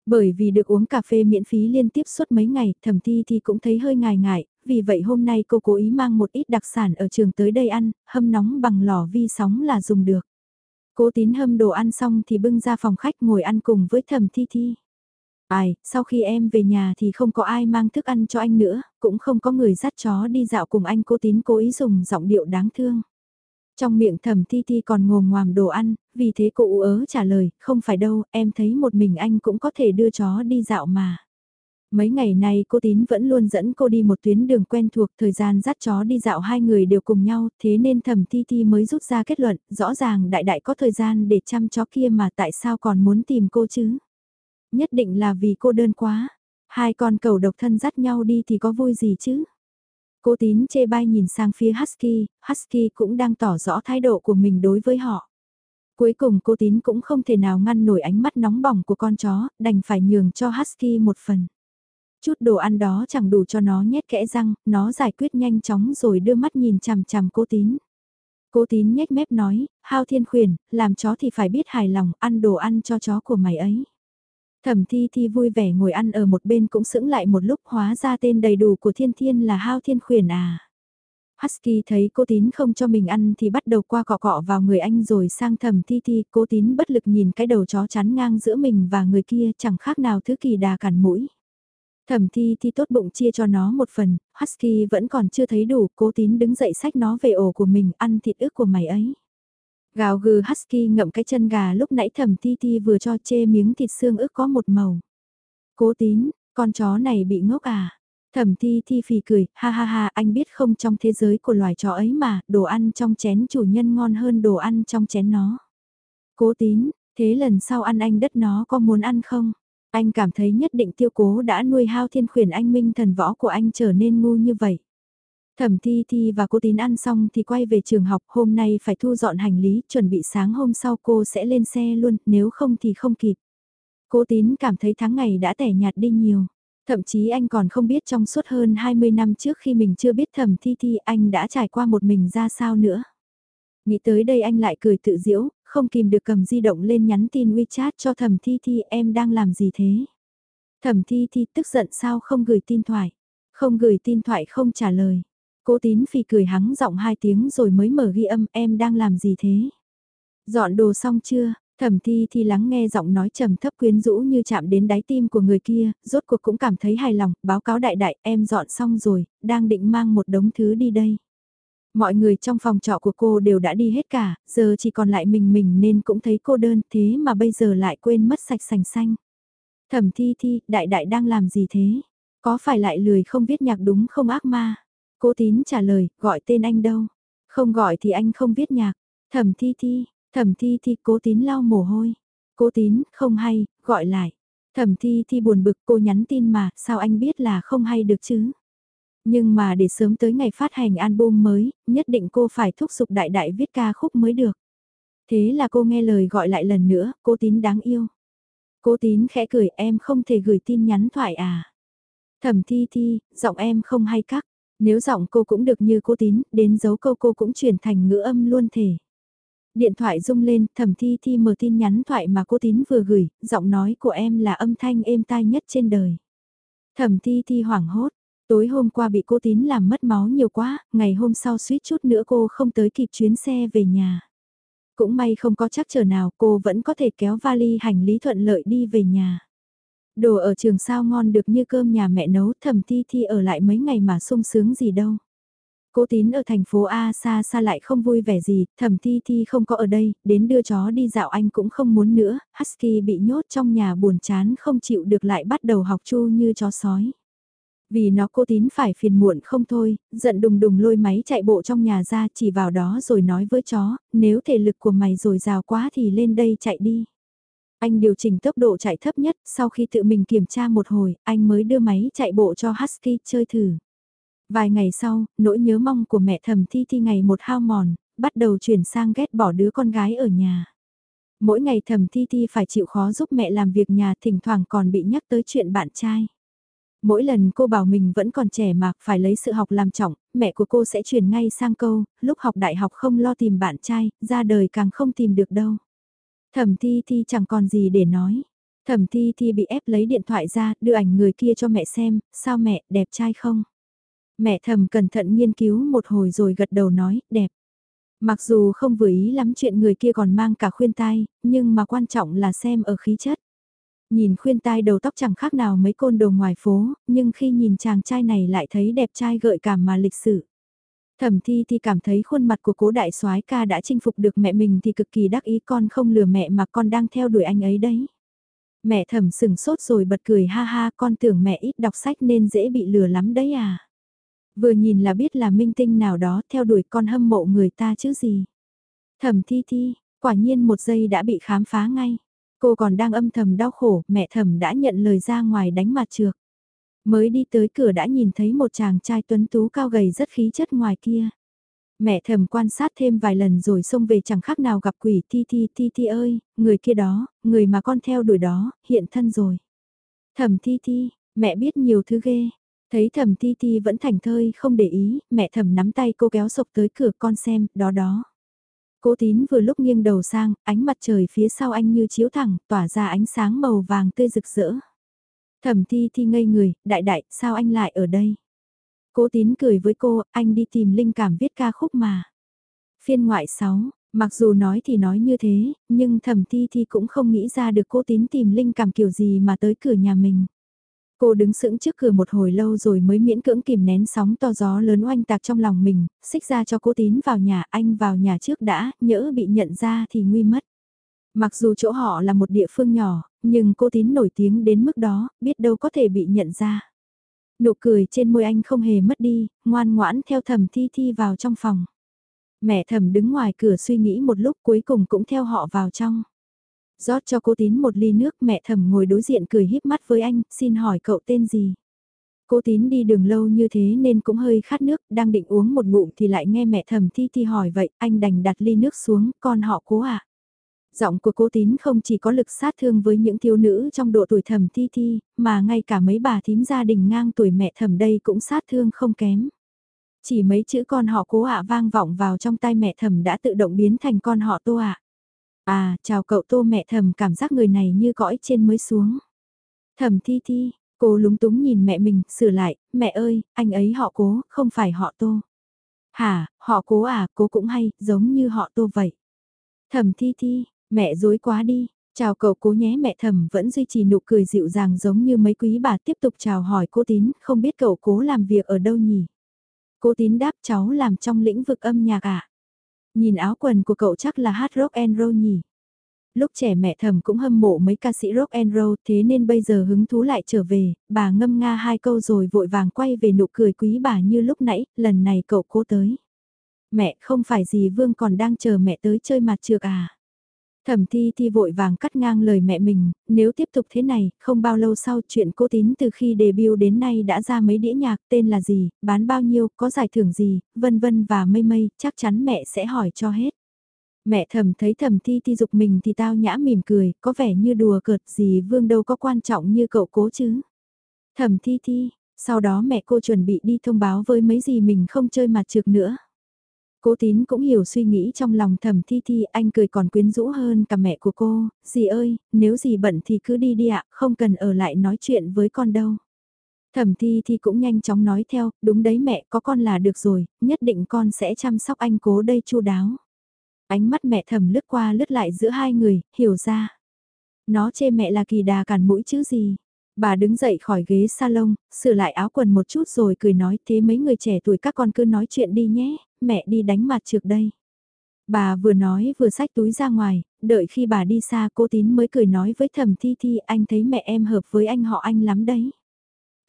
Bởi vì được uống cà phê miễn phí liên tiếp suốt mấy ngày, thẩm thi thì cũng thấy hơi ngài ngại, vì vậy hôm nay cô cố ý mang một ít đặc sản ở trường tới đây ăn, hâm nóng bằng lò vi sóng là dùng được. Cố tín hâm đồ ăn xong thì bưng ra phòng khách ngồi ăn cùng với thẩm thi thi. Ai, sau khi em về nhà thì không có ai mang thức ăn cho anh nữa, cũng không có người dắt chó đi dạo cùng anh cố tín cố ý dùng giọng điệu đáng thương. Trong miệng thẩm thi thi còn ngồm ngoàm đồ ăn, vì thế cô ớ trả lời, không phải đâu, em thấy một mình anh cũng có thể đưa chó đi dạo mà. Mấy ngày nay cô Tín vẫn luôn dẫn cô đi một tuyến đường quen thuộc thời gian dắt chó đi dạo hai người đều cùng nhau thế nên thẩm thi thi mới rút ra kết luận rõ ràng đại đại có thời gian để chăm chó kia mà tại sao còn muốn tìm cô chứ. Nhất định là vì cô đơn quá, hai con cầu độc thân dắt nhau đi thì có vui gì chứ. Cô Tín chê bai nhìn sang phía Husky, Husky cũng đang tỏ rõ thái độ của mình đối với họ. Cuối cùng cô Tín cũng không thể nào ngăn nổi ánh mắt nóng bỏng của con chó, đành phải nhường cho Husky một phần. Chút đồ ăn đó chẳng đủ cho nó nhét kẽ răng, nó giải quyết nhanh chóng rồi đưa mắt nhìn chằm chằm cô Tín. Cô Tín nhếch mép nói, hao thiên khuyển, làm chó thì phải biết hài lòng, ăn đồ ăn cho chó của mày ấy. Thẩm thi thi vui vẻ ngồi ăn ở một bên cũng sững lại một lúc hóa ra tên đầy đủ của thiên thiên là hao thiên khuyển à. Husky thấy cô tín không cho mình ăn thì bắt đầu qua cọ cọ vào người anh rồi sang thầm thi thi, cô tín bất lực nhìn cái đầu chó chắn ngang giữa mình và người kia chẳng khác nào thứ kỳ đà cản mũi. Thẩm thi thi tốt bụng chia cho nó một phần, Husky vẫn còn chưa thấy đủ, cố tín đứng dậy sách nó về ổ của mình ăn thịt ức của mày ấy. Gào gừ Husky ngậm cái chân gà lúc nãy thẩm thi thi vừa cho chê miếng thịt xương ức có một màu. Cố tín, con chó này bị ngốc à? Thẩm thi thi phì cười, ha ha ha, anh biết không trong thế giới của loài chó ấy mà, đồ ăn trong chén chủ nhân ngon hơn đồ ăn trong chén nó. Cố tín, thế lần sau ăn anh đất nó có muốn ăn không? Anh cảm thấy nhất định tiêu cố đã nuôi hao thiên khuyển anh minh thần võ của anh trở nên ngu như vậy. Thẩm Thi Thi và cô Tín ăn xong thì quay về trường học, hôm nay phải thu dọn hành lý, chuẩn bị sáng hôm sau cô sẽ lên xe luôn, nếu không thì không kịp. Cô Tín cảm thấy tháng ngày đã tẻ nhạt đi nhiều. Thậm chí anh còn không biết trong suốt hơn 20 năm trước khi mình chưa biết Thẩm Thi Thi anh đã trải qua một mình ra sao nữa. Nghĩ tới đây anh lại cười tự diễu, không kìm được cầm di động lên nhắn tin WeChat cho Thẩm Thi Thi em đang làm gì thế. Thẩm Thi Thi tức giận sao không gửi tin thoại. Không gửi tin thoại không trả lời. Cố tín phi cười hắng giọng hai tiếng rồi mới mở ghi âm em đang làm gì thế? Dọn đồ xong chưa? Thẩm thi thì lắng nghe giọng nói trầm thấp quyến rũ như chạm đến đáy tim của người kia, rốt cuộc cũng cảm thấy hài lòng, báo cáo đại đại em dọn xong rồi, đang định mang một đống thứ đi đây. Mọi người trong phòng trọ của cô đều đã đi hết cả, giờ chỉ còn lại mình mình nên cũng thấy cô đơn thế mà bây giờ lại quên mất sạch sành xanh. Thẩm thi thi, đại đại đang làm gì thế? Có phải lại lười không viết nhạc đúng không ác ma? Cố tín trả lời, gọi tên anh đâu? Không gọi thì anh không viết nhạc. Thẩm thi thi, thẩm thi thi cố tín lau mồ hôi. Cố tín, không hay, gọi lại. Thẩm thi thi buồn bực cô nhắn tin mà, sao anh biết là không hay được chứ? Nhưng mà để sớm tới ngày phát hành album mới, nhất định cô phải thúc giục đại đại viết ca khúc mới được. Thế là cô nghe lời gọi lại lần nữa, cô tín đáng yêu. Cô tín khẽ cười em không thể gửi tin nhắn thoại à. Thẩm thi thi, giọng em không hay cắt nếu giọng cô cũng được như cô tín, đến dấu câu cô cũng chuyển thành ngữ âm luôn thể. Điện thoại rung lên, thẩm thi thi mở tin nhắn thoại mà cô tín vừa gửi, giọng nói của em là âm thanh êm tai nhất trên đời. Thẩm thi thi hoảng hốt, tối hôm qua bị cô tín làm mất máu nhiều quá, ngày hôm sau suýt chút nữa cô không tới kịp chuyến xe về nhà. Cũng may không có chắc chờ nào cô vẫn có thể kéo vali hành lý thuận lợi đi về nhà. Đồ ở trường sao ngon được như cơm nhà mẹ nấu thầm thi thi ở lại mấy ngày mà sung sướng gì đâu. Cố tín ở thành phố A xa xa lại không vui vẻ gì, thầm thi thi không có ở đây, đến đưa chó đi dạo anh cũng không muốn nữa, Husky bị nhốt trong nhà buồn chán không chịu được lại bắt đầu học chu như chó sói. Vì nó cô tín phải phiền muộn không thôi, giận đùng đùng lôi máy chạy bộ trong nhà ra chỉ vào đó rồi nói với chó, nếu thể lực của mày rồi rào quá thì lên đây chạy đi. Anh điều chỉnh tốc độ chạy thấp nhất, sau khi tự mình kiểm tra một hồi, anh mới đưa máy chạy bộ cho Husky chơi thử. Vài ngày sau, nỗi nhớ mong của mẹ thầm thi thi ngày một hao mòn, bắt đầu chuyển sang ghét bỏ đứa con gái ở nhà. Mỗi ngày thầm thi thi phải chịu khó giúp mẹ làm việc nhà thỉnh thoảng còn bị nhắc tới chuyện bạn trai. Mỗi lần cô bảo mình vẫn còn trẻ mà phải lấy sự học làm trọng, mẹ của cô sẽ chuyển ngay sang câu, lúc học đại học không lo tìm bạn trai, ra đời càng không tìm được đâu. Thẩm thi thi chẳng còn gì để nói. Thẩm thi thi bị ép lấy điện thoại ra, đưa ảnh người kia cho mẹ xem, sao mẹ, đẹp trai không? Mẹ thầm cẩn thận nghiên cứu một hồi rồi gật đầu nói, đẹp. Mặc dù không vừa ý lắm chuyện người kia còn mang cả khuyên tai, nhưng mà quan trọng là xem ở khí chất. Nhìn khuyên tai đầu tóc chẳng khác nào mấy côn đồ ngoài phố, nhưng khi nhìn chàng trai này lại thấy đẹp trai gợi cảm mà lịch sử. Thẩm thi thì cảm thấy khuôn mặt của cố đại soái ca đã chinh phục được mẹ mình thì cực kỳ đắc ý con không lừa mẹ mà con đang theo đuổi anh ấy đấy. Mẹ thẩm sừng sốt rồi bật cười ha ha con tưởng mẹ ít đọc sách nên dễ bị lừa lắm đấy à. Vừa nhìn là biết là minh tinh nào đó theo đuổi con hâm mộ người ta chứ gì. Thẩm thi thi, quả nhiên một giây đã bị khám phá ngay. Cô còn đang âm thầm đau khổ, mẹ thẩm đã nhận lời ra ngoài đánh mặt trược. Mới đi tới cửa đã nhìn thấy một chàng trai tuấn tú cao gầy rất khí chất ngoài kia. Mẹ thầm quan sát thêm vài lần rồi xông về chẳng khác nào gặp quỷ Thi Thi Thi Thi ơi, người kia đó, người mà con theo đuổi đó, hiện thân rồi. Thầm Thi Thi, mẹ biết nhiều thứ ghê. Thấy thầm Thi Thi vẫn thành thơi không để ý, mẹ thầm nắm tay cô kéo sộc tới cửa con xem, đó đó. Cố tín vừa lúc nghiêng đầu sang, ánh mặt trời phía sau anh như chiếu thẳng, tỏa ra ánh sáng màu vàng tươi rực rỡ. Thẩm thi thi ngây người, đại đại, sao anh lại ở đây? Cố tín cười với cô, anh đi tìm linh cảm viết ca khúc mà. Phiên ngoại 6, mặc dù nói thì nói như thế, nhưng thẩm thi thi cũng không nghĩ ra được cố tín tìm linh cảm kiểu gì mà tới cửa nhà mình. Cô đứng sững trước cửa một hồi lâu rồi mới miễn cưỡng kìm nén sóng to gió lớn oanh tạc trong lòng mình, xích ra cho cố tín vào nhà, anh vào nhà trước đã, nhỡ bị nhận ra thì nguy mất. Mặc dù chỗ họ là một địa phương nhỏ, nhưng cô tín nổi tiếng đến mức đó, biết đâu có thể bị nhận ra. Nụ cười trên môi anh không hề mất đi, ngoan ngoãn theo thẩm thi thi vào trong phòng. Mẹ thẩm đứng ngoài cửa suy nghĩ một lúc cuối cùng cũng theo họ vào trong. rót cho cô tín một ly nước mẹ thẩm ngồi đối diện cười híp mắt với anh, xin hỏi cậu tên gì? Cô tín đi đường lâu như thế nên cũng hơi khát nước, đang định uống một ngụm thì lại nghe mẹ thẩm thi thi hỏi vậy, anh đành đặt ly nước xuống, con họ cố à? Giọng của cố tín không chỉ có lực sát thương với những thiếu nữ trong độ tuổi thầm thi thi, mà ngay cả mấy bà thím gia đình ngang tuổi mẹ thầm đây cũng sát thương không kém. Chỉ mấy chữ con họ cố ạ vang vọng vào trong tay mẹ thầm đã tự động biến thành con họ tô ạ. À. chào cậu tô mẹ thầm cảm giác người này như cõi trên mới xuống. Thầm thi thi, cô lúng túng nhìn mẹ mình, sửa lại, mẹ ơi, anh ấy họ cố, không phải họ tô. Hả, họ cố à, cố cũng hay, giống như họ tô vậy. Thầm thi thi, Mẹ dối quá đi, chào cậu cố nhé mẹ thầm vẫn duy trì nụ cười dịu dàng giống như mấy quý bà tiếp tục chào hỏi cô tín, không biết cậu cố làm việc ở đâu nhỉ? Cô tín đáp cháu làm trong lĩnh vực âm nhạc à? Nhìn áo quần của cậu chắc là hát rock and roll nhỉ? Lúc trẻ mẹ thầm cũng hâm mộ mấy ca sĩ rock and roll thế nên bây giờ hứng thú lại trở về, bà ngâm nga hai câu rồi vội vàng quay về nụ cười quý bà như lúc nãy, lần này cậu cố tới. Mẹ không phải gì Vương còn đang chờ mẹ tới chơi mặt trược à? Thẩm thi thi vội vàng cắt ngang lời mẹ mình, nếu tiếp tục thế này, không bao lâu sau chuyện cô tín từ khi debut đến nay đã ra mấy đĩa nhạc tên là gì, bán bao nhiêu, có giải thưởng gì, vân vân và mây mây, chắc chắn mẹ sẽ hỏi cho hết. Mẹ thầm thấy thầm thi thi dục mình thì tao nhã mỉm cười, có vẻ như đùa cợt gì vương đâu có quan trọng như cậu cố chứ. Thầm thi thi, sau đó mẹ cô chuẩn bị đi thông báo với mấy gì mình không chơi mặt trược nữa. Cố tín cũng hiểu suy nghĩ trong lòng thầm thi thi, anh cười còn quyến rũ hơn cả mẹ của cô, dì ơi, nếu dì bận thì cứ đi đi ạ, không cần ở lại nói chuyện với con đâu. Thẩm thi thì cũng nhanh chóng nói theo, đúng đấy mẹ có con là được rồi, nhất định con sẽ chăm sóc anh cố đây chu đáo. Ánh mắt mẹ thầm lướt qua lướt lại giữa hai người, hiểu ra. Nó chê mẹ là kỳ đà cản mũi chứ gì. Bà đứng dậy khỏi ghế salon, sửa lại áo quần một chút rồi cười nói thế mấy người trẻ tuổi các con cứ nói chuyện đi nhé, mẹ đi đánh mặt trượt đây. Bà vừa nói vừa xách túi ra ngoài, đợi khi bà đi xa cô tín mới cười nói với thầm thi thi anh thấy mẹ em hợp với anh họ anh lắm đấy.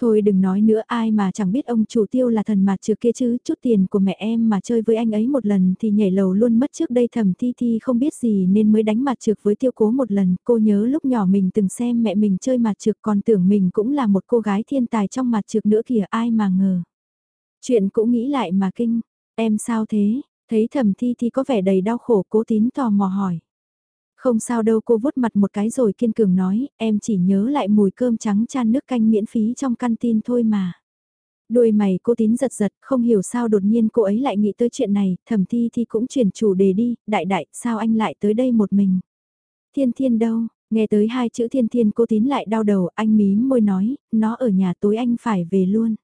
Thôi đừng nói nữa ai mà chẳng biết ông chủ tiêu là thần mặt trược kia chứ, chút tiền của mẹ em mà chơi với anh ấy một lần thì nhảy lầu luôn mất trước đây thầm thi thi không biết gì nên mới đánh mặt trược với tiêu cố một lần, cô nhớ lúc nhỏ mình từng xem mẹ mình chơi mặt trược còn tưởng mình cũng là một cô gái thiên tài trong mặt trược nữa kìa ai mà ngờ. Chuyện cũng nghĩ lại mà kinh, em sao thế, thấy thầm thi thi có vẻ đầy đau khổ cố tín tò mò hỏi. Không sao đâu cô vuốt mặt một cái rồi kiên cường nói, em chỉ nhớ lại mùi cơm trắng chan nước canh miễn phí trong căn tin thôi mà. Đuôi mày cô tín giật giật, không hiểu sao đột nhiên cô ấy lại nghĩ tới chuyện này, thẩm thi thì cũng chuyển chủ đề đi, đại đại, sao anh lại tới đây một mình? Thiên thiên đâu, nghe tới hai chữ thiên thiên cô tín lại đau đầu, anh mím môi nói, nó ở nhà tối anh phải về luôn.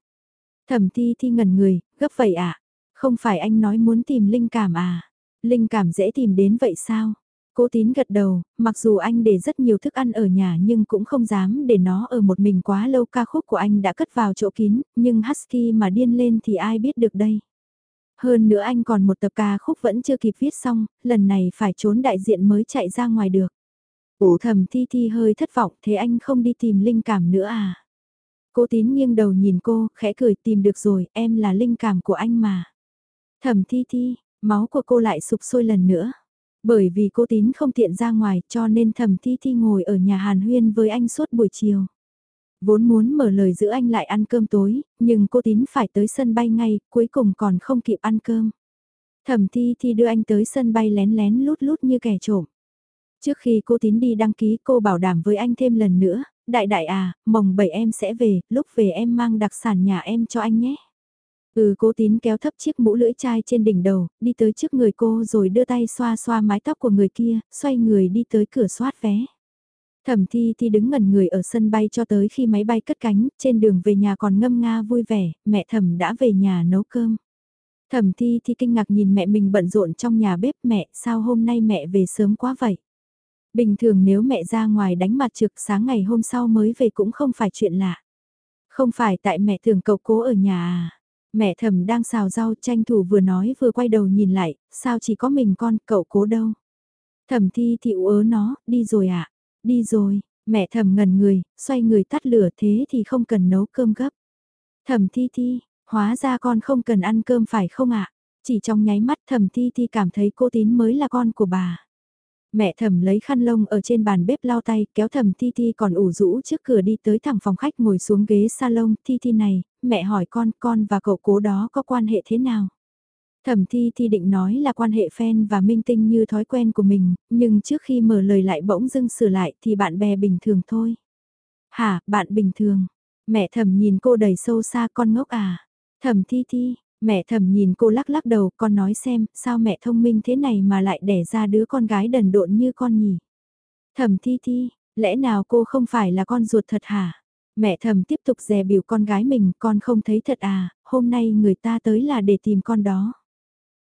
Thẩm thi thi ngẩn người, gấp vậy à? Không phải anh nói muốn tìm linh cảm à? Linh cảm dễ tìm đến vậy sao? Cố tín gật đầu, mặc dù anh để rất nhiều thức ăn ở nhà nhưng cũng không dám để nó ở một mình quá lâu ca khúc của anh đã cất vào chỗ kín, nhưng Husky mà điên lên thì ai biết được đây. Hơn nữa anh còn một tập ca khúc vẫn chưa kịp viết xong, lần này phải trốn đại diện mới chạy ra ngoài được. Ủ thầm thi thi hơi thất vọng thế anh không đi tìm linh cảm nữa à? Cố tín nghiêng đầu nhìn cô, khẽ cười tìm được rồi, em là linh cảm của anh mà. Thẩm thi thi, máu của cô lại sụp sôi lần nữa. Bởi vì cô tín không tiện ra ngoài cho nên thẩm thi thi ngồi ở nhà hàn huyên với anh suốt buổi chiều. Vốn muốn mở lời giữ anh lại ăn cơm tối, nhưng cô tín phải tới sân bay ngay, cuối cùng còn không kịp ăn cơm. Thẩm thi thi đưa anh tới sân bay lén lén lút lút như kẻ trộm. Trước khi cô tín đi đăng ký cô bảo đảm với anh thêm lần nữa, đại đại à, mồng bảy em sẽ về, lúc về em mang đặc sản nhà em cho anh nhé. Ừ cố tín kéo thấp chiếc mũ lưỡi chai trên đỉnh đầu, đi tới trước người cô rồi đưa tay xoa xoa mái tóc của người kia, xoay người đi tới cửa soát vé. Thẩm thi thì đứng ngẩn người ở sân bay cho tới khi máy bay cất cánh, trên đường về nhà còn ngâm nga vui vẻ, mẹ thẩm đã về nhà nấu cơm. Thẩm thi thì kinh ngạc nhìn mẹ mình bận rộn trong nhà bếp mẹ sao hôm nay mẹ về sớm quá vậy. Bình thường nếu mẹ ra ngoài đánh mặt trực sáng ngày hôm sau mới về cũng không phải chuyện lạ. Không phải tại mẹ thường cậu cố ở nhà à. Mẹ thầm đang xào rau tranh thủ vừa nói vừa quay đầu nhìn lại, sao chỉ có mình con, cậu cố đâu. Thầm thi thì ú ớ nó, đi rồi ạ, à? đi rồi, mẹ thầm ngần người, xoay người tắt lửa thế thì không cần nấu cơm gấp. Thầm thi thi, hóa ra con không cần ăn cơm phải không ạ? Chỉ trong nháy mắt thầm thi thi cảm thấy cô tín mới là con của bà. Mẹ thầm lấy khăn lông ở trên bàn bếp lau tay, kéo thầm Thi Thi còn ủ rũ trước cửa đi tới thẳng phòng khách ngồi xuống ghế salon. Thi Thi này, mẹ hỏi con, con và cậu cố đó có quan hệ thế nào? Thẩm Thi Thi định nói là quan hệ fan và minh tinh như thói quen của mình, nhưng trước khi mở lời lại bỗng dưng sửa lại thì bạn bè bình thường thôi. Hả, bạn bình thường? Mẹ thẩm nhìn cô đầy sâu xa con ngốc à? Thẩm Thi Thi, Mẹ thẩm nhìn cô lắc lắc đầu, con nói xem, sao mẹ thông minh thế này mà lại đẻ ra đứa con gái đần độn như con nhỉ? thẩm thi thi, lẽ nào cô không phải là con ruột thật hả? Mẹ thầm tiếp tục dè biểu con gái mình, con không thấy thật à, hôm nay người ta tới là để tìm con đó.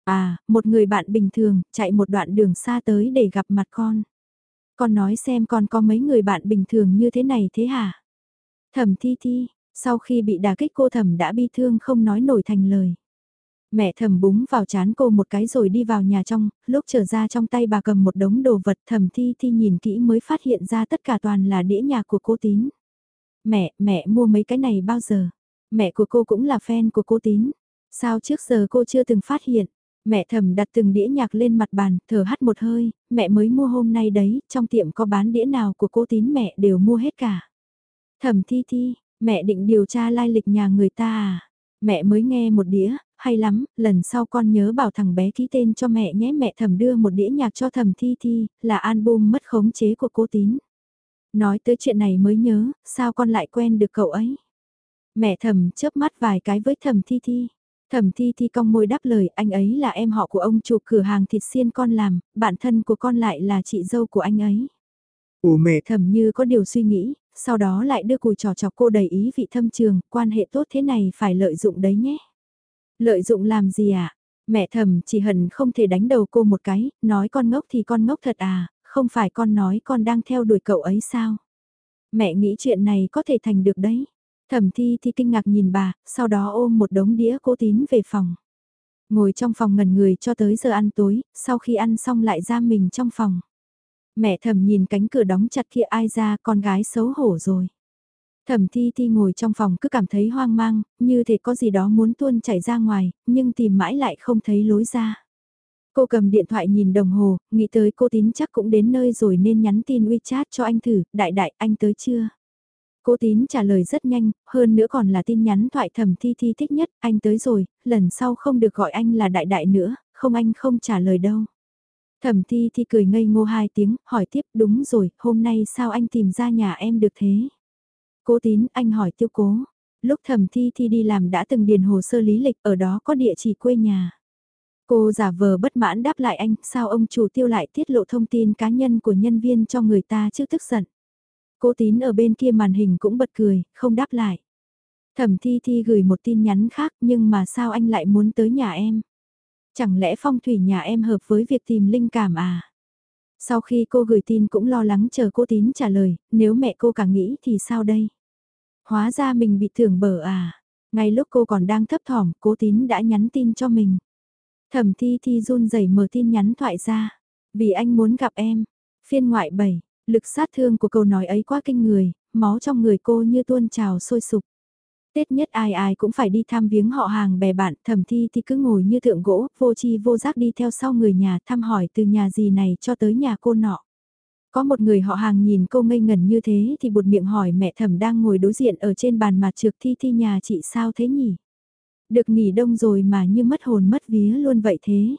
À, một người bạn bình thường, chạy một đoạn đường xa tới để gặp mặt con. Con nói xem con có mấy người bạn bình thường như thế này thế hả? Thầm thi thi, sau khi bị đả kích cô thầm đã bi thương không nói nổi thành lời. Mẹ thầm búng vào chán cô một cái rồi đi vào nhà trong, lúc trở ra trong tay bà cầm một đống đồ vật thầm thi thi nhìn kỹ mới phát hiện ra tất cả toàn là đĩa nhà của cô Tín. Mẹ, mẹ mua mấy cái này bao giờ? Mẹ của cô cũng là fan của cô Tín. Sao trước giờ cô chưa từng phát hiện? Mẹ thầm đặt từng đĩa nhạc lên mặt bàn, thở hắt một hơi, mẹ mới mua hôm nay đấy, trong tiệm có bán đĩa nào của cô tín mẹ đều mua hết cả. Thầm thi thi, mẹ định điều tra lai lịch nhà người ta à? Mẹ mới nghe một đĩa, hay lắm, lần sau con nhớ bảo thằng bé ký tên cho mẹ nhé mẹ thầm đưa một đĩa nhạc cho thầm thi thi, là album mất khống chế của cô tín. Nói tới chuyện này mới nhớ, sao con lại quen được cậu ấy? Mẹ thầm chớp mắt vài cái với thầm thi thi. Thẩm thi thi cong môi đáp lời anh ấy là em họ của ông chủ cửa hàng thịt xiên con làm, bạn thân của con lại là chị dâu của anh ấy. Ủa mẹ thẩm như có điều suy nghĩ, sau đó lại đưa cùi trò chọc cô đầy ý vị thâm trường, quan hệ tốt thế này phải lợi dụng đấy nhé. Lợi dụng làm gì à? Mẹ thầm chỉ hận không thể đánh đầu cô một cái, nói con ngốc thì con ngốc thật à, không phải con nói con đang theo đuổi cậu ấy sao? Mẹ nghĩ chuyện này có thể thành được đấy. Thẩm thi thì kinh ngạc nhìn bà, sau đó ôm một đống đĩa cố tín về phòng. Ngồi trong phòng ngần người cho tới giờ ăn tối, sau khi ăn xong lại ra mình trong phòng. Mẹ thẩm nhìn cánh cửa đóng chặt kia ai ra con gái xấu hổ rồi. Thẩm thi thi ngồi trong phòng cứ cảm thấy hoang mang, như thể có gì đó muốn tuôn chảy ra ngoài, nhưng tìm mãi lại không thấy lối ra. Cô cầm điện thoại nhìn đồng hồ, nghĩ tới cô tín chắc cũng đến nơi rồi nên nhắn tin WeChat cho anh thử, đại đại anh tới chưa? Cô tín trả lời rất nhanh, hơn nữa còn là tin nhắn thoại thầm thi thi thích nhất, anh tới rồi, lần sau không được gọi anh là đại đại nữa, không anh không trả lời đâu. Thẩm thi thi cười ngây ngô hai tiếng, hỏi tiếp đúng rồi, hôm nay sao anh tìm ra nhà em được thế? Cố tín, anh hỏi tiêu cố. Lúc thẩm thi thi đi làm đã từng điền hồ sơ lý lịch ở đó có địa chỉ quê nhà. Cô giả vờ bất mãn đáp lại anh, sao ông chủ tiêu lại tiết lộ thông tin cá nhân của nhân viên cho người ta chứ tức giận. Cố tín ở bên kia màn hình cũng bật cười, không đáp lại. Thẩm thi thi gửi một tin nhắn khác nhưng mà sao anh lại muốn tới nhà em? Chẳng lẽ phong thủy nhà em hợp với việc tìm linh cảm à? Sau khi cô gửi tin cũng lo lắng chờ cô tín trả lời, nếu mẹ cô càng nghĩ thì sao đây? Hóa ra mình bị thưởng bở à? Ngay lúc cô còn đang thấp thỏm, cố tín đã nhắn tin cho mình. Thẩm thi thi run rẩy mở tin nhắn thoại ra. Vì anh muốn gặp em. Phiên ngoại 7, lực sát thương của câu nói ấy quá kinh người, máu trong người cô như tuôn trào sôi sục. Tết nhất ai ai cũng phải đi thăm viếng họ hàng bè bạn, thẩm thi thì cứ ngồi như thượng gỗ, vô chi vô giác đi theo sau người nhà thăm hỏi từ nhà gì này cho tới nhà cô nọ. Có một người họ hàng nhìn cô ngây ngẩn như thế thì buột miệng hỏi mẹ thẩm đang ngồi đối diện ở trên bàn mặt trược thi thi nhà chị sao thế nhỉ? Được nghỉ đông rồi mà như mất hồn mất vía luôn vậy thế.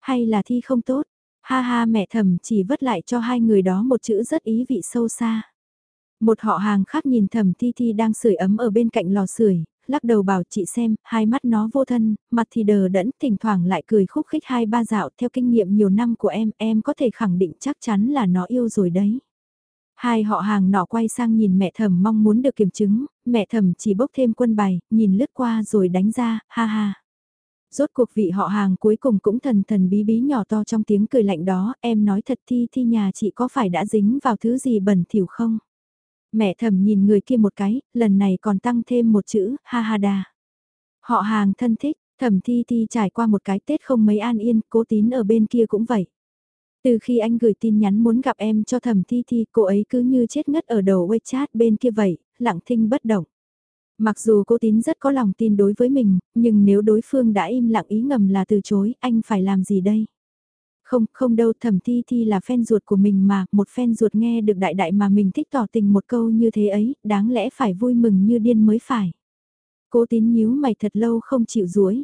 Hay là thi không tốt? Ha ha mẹ thầm chỉ vất lại cho hai người đó một chữ rất ý vị sâu xa. Một họ hàng khác nhìn thầm thi thi đang sưởi ấm ở bên cạnh lò sưởi lắc đầu bảo chị xem, hai mắt nó vô thân, mặt thì đờ đẫn, thỉnh thoảng lại cười khúc khích hai ba dạo theo kinh nghiệm nhiều năm của em, em có thể khẳng định chắc chắn là nó yêu rồi đấy. Hai họ hàng nọ quay sang nhìn mẹ thẩm mong muốn được kiểm chứng, mẹ thẩm chỉ bốc thêm quân bài, nhìn lướt qua rồi đánh ra, ha ha. Rốt cuộc vị họ hàng cuối cùng cũng thần thần bí bí nhỏ to trong tiếng cười lạnh đó, em nói thật thi thi nhà chị có phải đã dính vào thứ gì bẩn thỉu không? Mẹ thầm nhìn người kia một cái, lần này còn tăng thêm một chữ, ha ha đà. Họ hàng thân thích, thẩm thi thi trải qua một cái Tết không mấy an yên, cố tín ở bên kia cũng vậy. Từ khi anh gửi tin nhắn muốn gặp em cho thẩm thi thi, cô ấy cứ như chết ngất ở đầu WeChat bên kia vậy, lặng thinh bất động. Mặc dù cô tín rất có lòng tin đối với mình, nhưng nếu đối phương đã im lặng ý ngầm là từ chối, anh phải làm gì đây? Không, không đâu, thẩm thi thi là fan ruột của mình mà, một fan ruột nghe được đại đại mà mình thích tỏ tình một câu như thế ấy, đáng lẽ phải vui mừng như điên mới phải. Cô tín nhíu mày thật lâu không chịu duỗi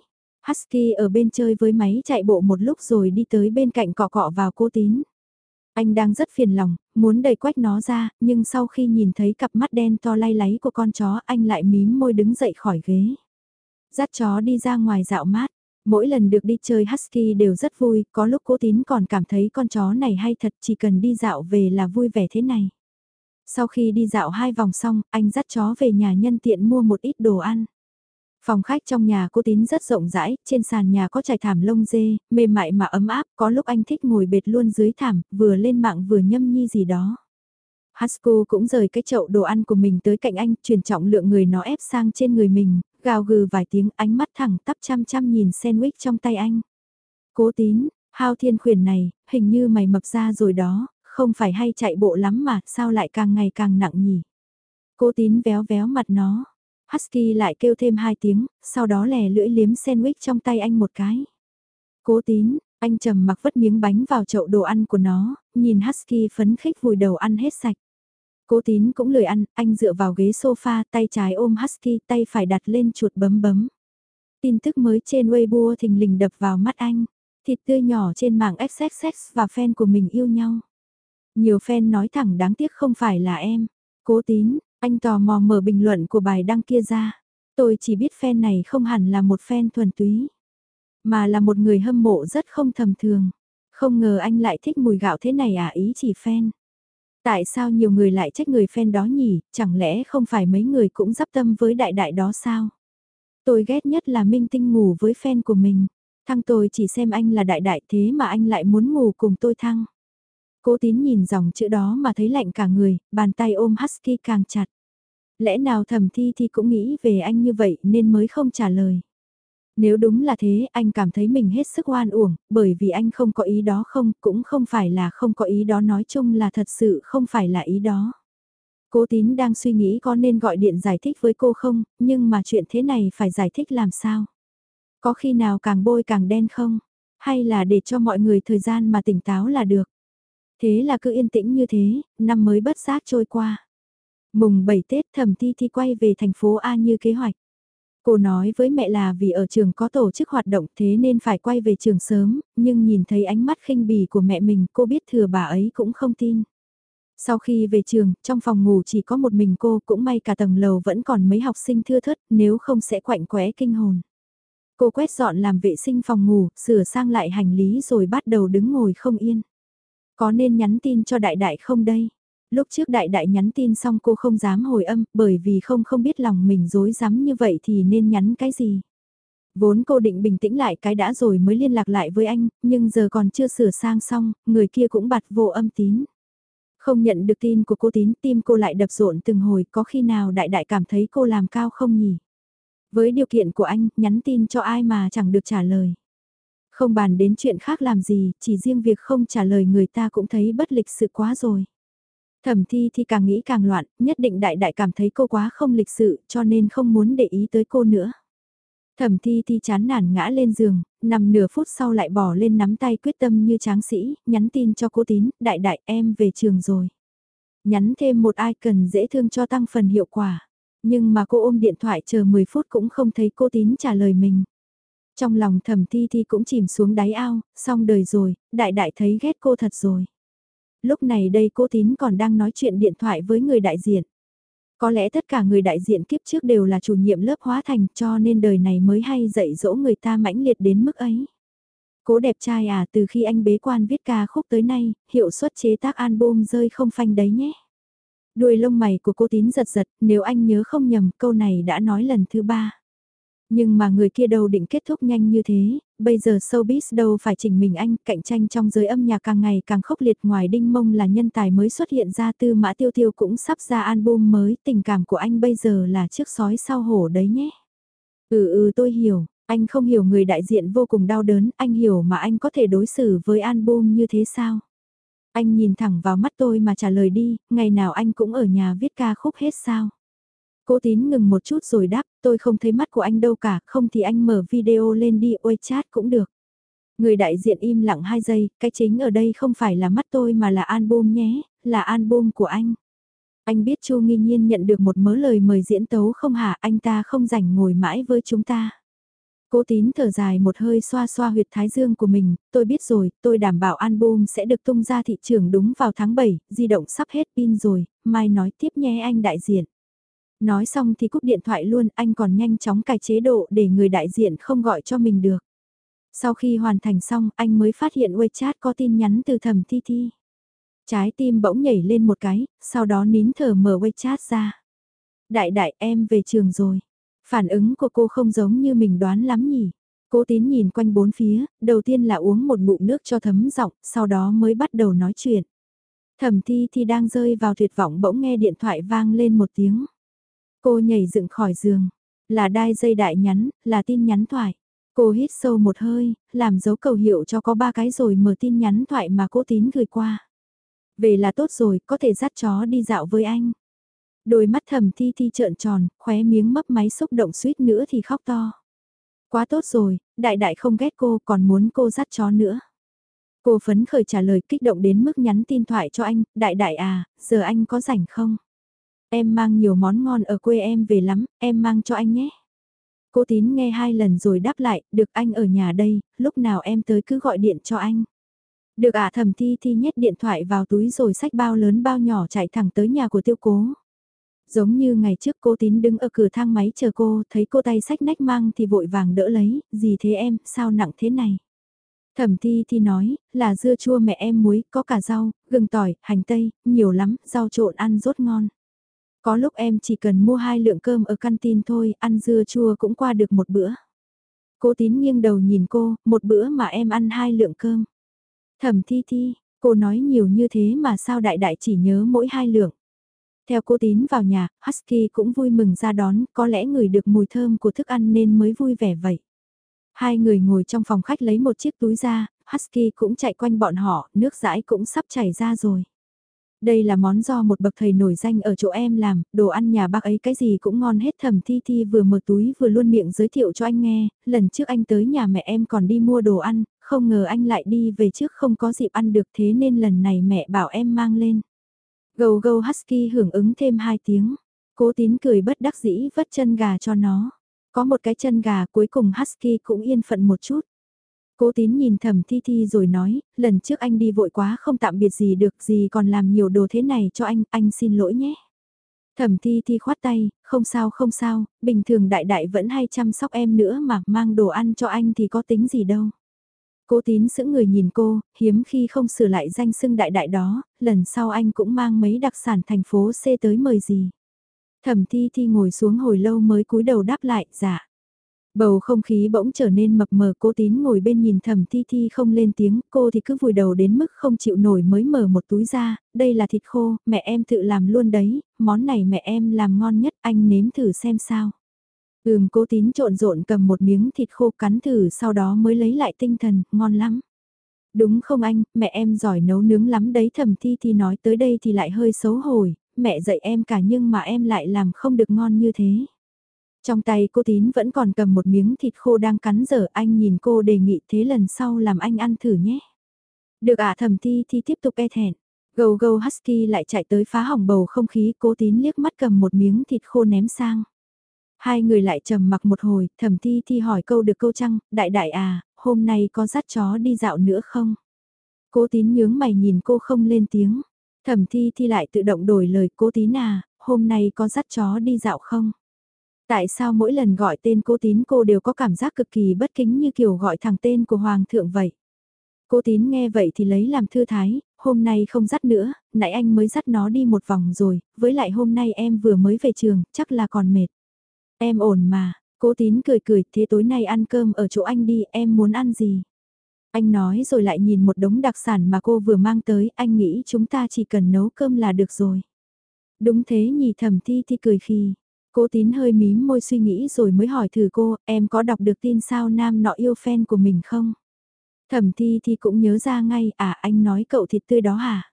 Husky ở bên chơi với máy chạy bộ một lúc rồi đi tới bên cạnh cọ cọ vào cô tín. Anh đang rất phiền lòng, muốn đẩy quách nó ra, nhưng sau khi nhìn thấy cặp mắt đen to lay láy của con chó anh lại mím môi đứng dậy khỏi ghế. Dắt chó đi ra ngoài dạo mát, mỗi lần được đi chơi Husky đều rất vui, có lúc cố tín còn cảm thấy con chó này hay thật chỉ cần đi dạo về là vui vẻ thế này. Sau khi đi dạo hai vòng xong, anh dắt chó về nhà nhân tiện mua một ít đồ ăn. Phòng khách trong nhà cô tín rất rộng rãi, trên sàn nhà có trải thảm lông dê, mềm mại mà ấm áp, có lúc anh thích ngồi bệt luôn dưới thảm, vừa lên mạng vừa nhâm nhi gì đó. Hasko cũng rời cái chậu đồ ăn của mình tới cạnh anh, truyền trọng lượng người nó ép sang trên người mình, gào gừ vài tiếng ánh mắt thẳng tắp chăm chăm nhìn sandwich trong tay anh. Cố tín, hao thiên khuyển này, hình như mày mập ra rồi đó, không phải hay chạy bộ lắm mà, sao lại càng ngày càng nặng nhỉ? Cố tín véo véo mặt nó, Husky lại kêu thêm hai tiếng, sau đó lè lưỡi liếm sandwich trong tay anh một cái. Cố tín, anh trầm mặc vất miếng bánh vào chậu đồ ăn của nó, nhìn Husky phấn khích vùi đầu ăn hết sạch. Cố tín cũng lười ăn, anh dựa vào ghế sofa, tay trái ôm Husky, tay phải đặt lên chuột bấm bấm. Tin tức mới trên Weibo thình lình đập vào mắt anh. Thịt tươi nhỏ trên mạng XXX và fan của mình yêu nhau. Nhiều fan nói thẳng đáng tiếc không phải là em. Cố tín, anh tò mò mở bình luận của bài đăng kia ra. Tôi chỉ biết fan này không hẳn là một fan thuần túy. Mà là một người hâm mộ rất không thầm thường. Không ngờ anh lại thích mùi gạo thế này à ý chỉ fan. Tại sao nhiều người lại trách người fan đó nhỉ, chẳng lẽ không phải mấy người cũng dắp tâm với đại đại đó sao? Tôi ghét nhất là minh tinh ngủ với fan của mình. Thăng tôi chỉ xem anh là đại đại thế mà anh lại muốn ngủ cùng tôi thăng. Cố tín nhìn dòng chữ đó mà thấy lạnh cả người, bàn tay ôm Husky càng chặt. Lẽ nào thầm thi thì cũng nghĩ về anh như vậy nên mới không trả lời. Nếu đúng là thế, anh cảm thấy mình hết sức oan uổng, bởi vì anh không có ý đó không, cũng không phải là không có ý đó nói chung là thật sự không phải là ý đó. Cố tín đang suy nghĩ có nên gọi điện giải thích với cô không, nhưng mà chuyện thế này phải giải thích làm sao? Có khi nào càng bôi càng đen không? Hay là để cho mọi người thời gian mà tỉnh táo là được? Thế là cứ yên tĩnh như thế, năm mới bất giác trôi qua. Mùng 7 Tết thẩm thi thi quay về thành phố A như kế hoạch. Cô nói với mẹ là vì ở trường có tổ chức hoạt động thế nên phải quay về trường sớm, nhưng nhìn thấy ánh mắt khinh bỉ của mẹ mình cô biết thừa bà ấy cũng không tin. Sau khi về trường, trong phòng ngủ chỉ có một mình cô cũng may cả tầng lầu vẫn còn mấy học sinh thưa thớt nếu không sẽ quạnh quẽ kinh hồn. Cô quét dọn làm vệ sinh phòng ngủ, sửa sang lại hành lý rồi bắt đầu đứng ngồi không yên. Có nên nhắn tin cho đại đại không đây? Lúc trước đại đại nhắn tin xong cô không dám hồi âm bởi vì không không biết lòng mình dối rắm như vậy thì nên nhắn cái gì. Vốn cô định bình tĩnh lại cái đã rồi mới liên lạc lại với anh, nhưng giờ còn chưa sửa sang xong, người kia cũng bật vô âm tín. Không nhận được tin của cô tín, tim cô lại đập rộn từng hồi, có khi nào đại đại cảm thấy cô làm cao không nhỉ? Với điều kiện của anh, nhắn tin cho ai mà chẳng được trả lời. Không bàn đến chuyện khác làm gì, chỉ riêng việc không trả lời người ta cũng thấy bất lịch sự quá rồi. Thẩm thi thì càng nghĩ càng loạn, nhất định đại đại cảm thấy cô quá không lịch sự cho nên không muốn để ý tới cô nữa. Thẩm thi thi chán nản ngã lên giường, nằm nửa phút sau lại bỏ lên nắm tay quyết tâm như tráng sĩ, nhắn tin cho cô tín, đại đại em về trường rồi. Nhắn thêm một ai cần dễ thương cho tăng phần hiệu quả. Nhưng mà cô ôm điện thoại chờ 10 phút cũng không thấy cô tín trả lời mình. Trong lòng thầm thi thi cũng chìm xuống đáy ao, xong đời rồi, đại đại thấy ghét cô thật rồi. Lúc này đây cô tín còn đang nói chuyện điện thoại với người đại diện. Có lẽ tất cả người đại diện kiếp trước đều là chủ nhiệm lớp hóa thành cho nên đời này mới hay dạy dỗ người ta mãnh liệt đến mức ấy. Cố đẹp trai à từ khi anh bế quan viết ca khúc tới nay, hiệu suất chế tác album rơi không phanh đấy nhé. Đuôi lông mày của cô tín giật giật, nếu anh nhớ không nhầm câu này đã nói lần thứ ba. Nhưng mà người kia đâu định kết thúc nhanh như thế, bây giờ showbiz đâu phải chỉnh mình anh, cạnh tranh trong giới âm nhạc càng ngày càng khốc liệt ngoài đinh mông là nhân tài mới xuất hiện ra tư mã tiêu tiêu cũng sắp ra album mới, tình cảm của anh bây giờ là chiếc sói sau hổ đấy nhé. Ừ ừ tôi hiểu, anh không hiểu người đại diện vô cùng đau đớn, anh hiểu mà anh có thể đối xử với album như thế sao? Anh nhìn thẳng vào mắt tôi mà trả lời đi, ngày nào anh cũng ở nhà viết ca khúc hết sao? Cố tín ngừng một chút rồi đáp, tôi không thấy mắt của anh đâu cả, không thì anh mở video lên đi ôi chat cũng được. Người đại diện im lặng 2 giây, cái chính ở đây không phải là mắt tôi mà là album nhé, là album của anh. Anh biết Chu nghi nhiên nhận được một mớ lời mời diễn tấu không hả, anh ta không rảnh ngồi mãi với chúng ta. Cố tín thở dài một hơi xoa xoa huyệt thái dương của mình, tôi biết rồi, tôi đảm bảo album sẽ được tung ra thị trường đúng vào tháng 7, di động sắp hết pin rồi, mai nói tiếp nhé anh đại diện. Nói xong thì cúp điện thoại luôn, anh còn nhanh chóng cài chế độ để người đại diện không gọi cho mình được. Sau khi hoàn thành xong, anh mới phát hiện WeChat có tin nhắn từ thầm Thi Thi. Trái tim bỗng nhảy lên một cái, sau đó nín thở mở WeChat ra. Đại đại em về trường rồi. Phản ứng của cô không giống như mình đoán lắm nhỉ. Cố tín nhìn quanh bốn phía, đầu tiên là uống một bụng nước cho thấm giọng, sau đó mới bắt đầu nói chuyện. Thẩm thi thì đang rơi vào tuyệt vọng bỗng nghe điện thoại vang lên một tiếng. Cô nhảy dựng khỏi giường, là đai dây đại nhắn, là tin nhắn thoại. Cô hít sâu một hơi, làm dấu cầu hiệu cho có ba cái rồi mở tin nhắn thoại mà cô tín gửi qua. Về là tốt rồi, có thể dắt chó đi dạo với anh. Đôi mắt thầm thi thi trợn tròn, khóe miếng mấp máy xúc động suýt nữa thì khóc to. Quá tốt rồi, đại đại không ghét cô còn muốn cô dắt chó nữa. Cô phấn khởi trả lời kích động đến mức nhắn tin thoại cho anh, đại đại à, giờ anh có rảnh không? Em mang nhiều món ngon ở quê em về lắm, em mang cho anh nhé. Cô tín nghe hai lần rồi đáp lại, được anh ở nhà đây, lúc nào em tới cứ gọi điện cho anh. Được ả à, thầm thi thi nhét điện thoại vào túi rồi sách bao lớn bao nhỏ chạy thẳng tới nhà của tiêu cố. Giống như ngày trước cô tín đứng ở cửa thang máy chờ cô, thấy cô tay sách nách mang thì vội vàng đỡ lấy, gì thế em, sao nặng thế này? Thẩm thi thì nói, là dưa chua mẹ em muối, có cả rau, gừng tỏi, hành tây, nhiều lắm, rau trộn ăn rốt ngon. Có lúc em chỉ cần mua hai lượng cơm ở căn tin thôi, ăn dưa chua cũng qua được một bữa. Cô tín nghiêng đầu nhìn cô, một bữa mà em ăn hai lượng cơm. Thẩm thi thi, cô nói nhiều như thế mà sao đại đại chỉ nhớ mỗi hai lượng. Theo cô tín vào nhà, Husky cũng vui mừng ra đón, có lẽ người được mùi thơm của thức ăn nên mới vui vẻ vậy. Hai người ngồi trong phòng khách lấy một chiếc túi ra, Husky cũng chạy quanh bọn họ, nước rãi cũng sắp chảy ra rồi. Đây là món do một bậc thầy nổi danh ở chỗ em làm, đồ ăn nhà bác ấy cái gì cũng ngon hết thầm thi thi vừa mở túi vừa luôn miệng giới thiệu cho anh nghe, lần trước anh tới nhà mẹ em còn đi mua đồ ăn, không ngờ anh lại đi về trước không có dịp ăn được thế nên lần này mẹ bảo em mang lên. Gâu gâu husky hưởng ứng thêm hai tiếng, cố tín cười bất đắc dĩ vất chân gà cho nó. Có một cái chân gà cuối cùng husky cũng yên phận một chút. Cố tín nhìn thầm thi thi rồi nói, lần trước anh đi vội quá không tạm biệt gì được gì còn làm nhiều đồ thế này cho anh, anh xin lỗi nhé. Thẩm thi thi khoát tay, không sao không sao, bình thường đại đại vẫn hay chăm sóc em nữa mà mang đồ ăn cho anh thì có tính gì đâu. Cố tín sững người nhìn cô, hiếm khi không sửa lại danh xưng đại đại đó, lần sau anh cũng mang mấy đặc sản thành phố C tới mời gì. Thẩm thi thi ngồi xuống hồi lâu mới cúi đầu đáp lại, dạ. Bầu không khí bỗng trở nên mập mờ cô tín ngồi bên nhìn thầm thi thi không lên tiếng, cô thì cứ vùi đầu đến mức không chịu nổi mới mở một túi ra, đây là thịt khô, mẹ em tự làm luôn đấy, món này mẹ em làm ngon nhất, anh nếm thử xem sao. Ừm cố tín trộn rộn cầm một miếng thịt khô cắn thử sau đó mới lấy lại tinh thần, ngon lắm. Đúng không anh, mẹ em giỏi nấu nướng lắm đấy thầm thi thi nói tới đây thì lại hơi xấu hổ, mẹ dạy em cả nhưng mà em lại làm không được ngon như thế. Trong tay cô tín vẫn còn cầm một miếng thịt khô đang cắn dở anh nhìn cô đề nghị thế lần sau làm anh ăn thử nhé. Được ạ à, thầm thi thì tiếp tục e thẹn. Gâu gâu husky lại chạy tới phá hỏng bầu không khí cố tín liếc mắt cầm một miếng thịt khô ném sang. Hai người lại trầm mặc một hồi, thầm thi thi hỏi câu được câu chăng, đại đại à, hôm nay có dắt chó đi dạo nữa không? Cố tín nhướng mày nhìn cô không lên tiếng. Thẩm thi thi lại tự động đổi lời cố tín à, hôm nay có dắt chó đi dạo không? Tại sao mỗi lần gọi tên cô tín cô đều có cảm giác cực kỳ bất kính như kiểu gọi thẳng tên của Hoàng thượng vậy? Cô tín nghe vậy thì lấy làm thư thái, hôm nay không dắt nữa, nãy anh mới dắt nó đi một vòng rồi, với lại hôm nay em vừa mới về trường, chắc là còn mệt. Em ổn mà, cố tín cười cười, thế tối nay ăn cơm ở chỗ anh đi, em muốn ăn gì? Anh nói rồi lại nhìn một đống đặc sản mà cô vừa mang tới, anh nghĩ chúng ta chỉ cần nấu cơm là được rồi. Đúng thế nhì thầm thi thi cười khi. Cố tín hơi mím môi suy nghĩ rồi mới hỏi thử cô, em có đọc được tin sao nam nọ yêu fan của mình không? Thẩm thi thì cũng nhớ ra ngay, à anh nói cậu thịt tươi đó hả?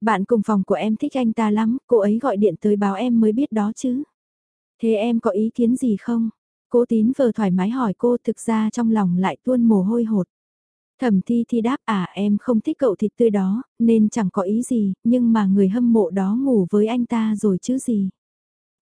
Bạn cùng phòng của em thích anh ta lắm, cô ấy gọi điện tới báo em mới biết đó chứ. Thế em có ý kiến gì không? Cố tín vừa thoải mái hỏi cô thực ra trong lòng lại tuôn mồ hôi hột. Thẩm thi thi đáp à em không thích cậu thịt tươi đó, nên chẳng có ý gì, nhưng mà người hâm mộ đó ngủ với anh ta rồi chứ gì.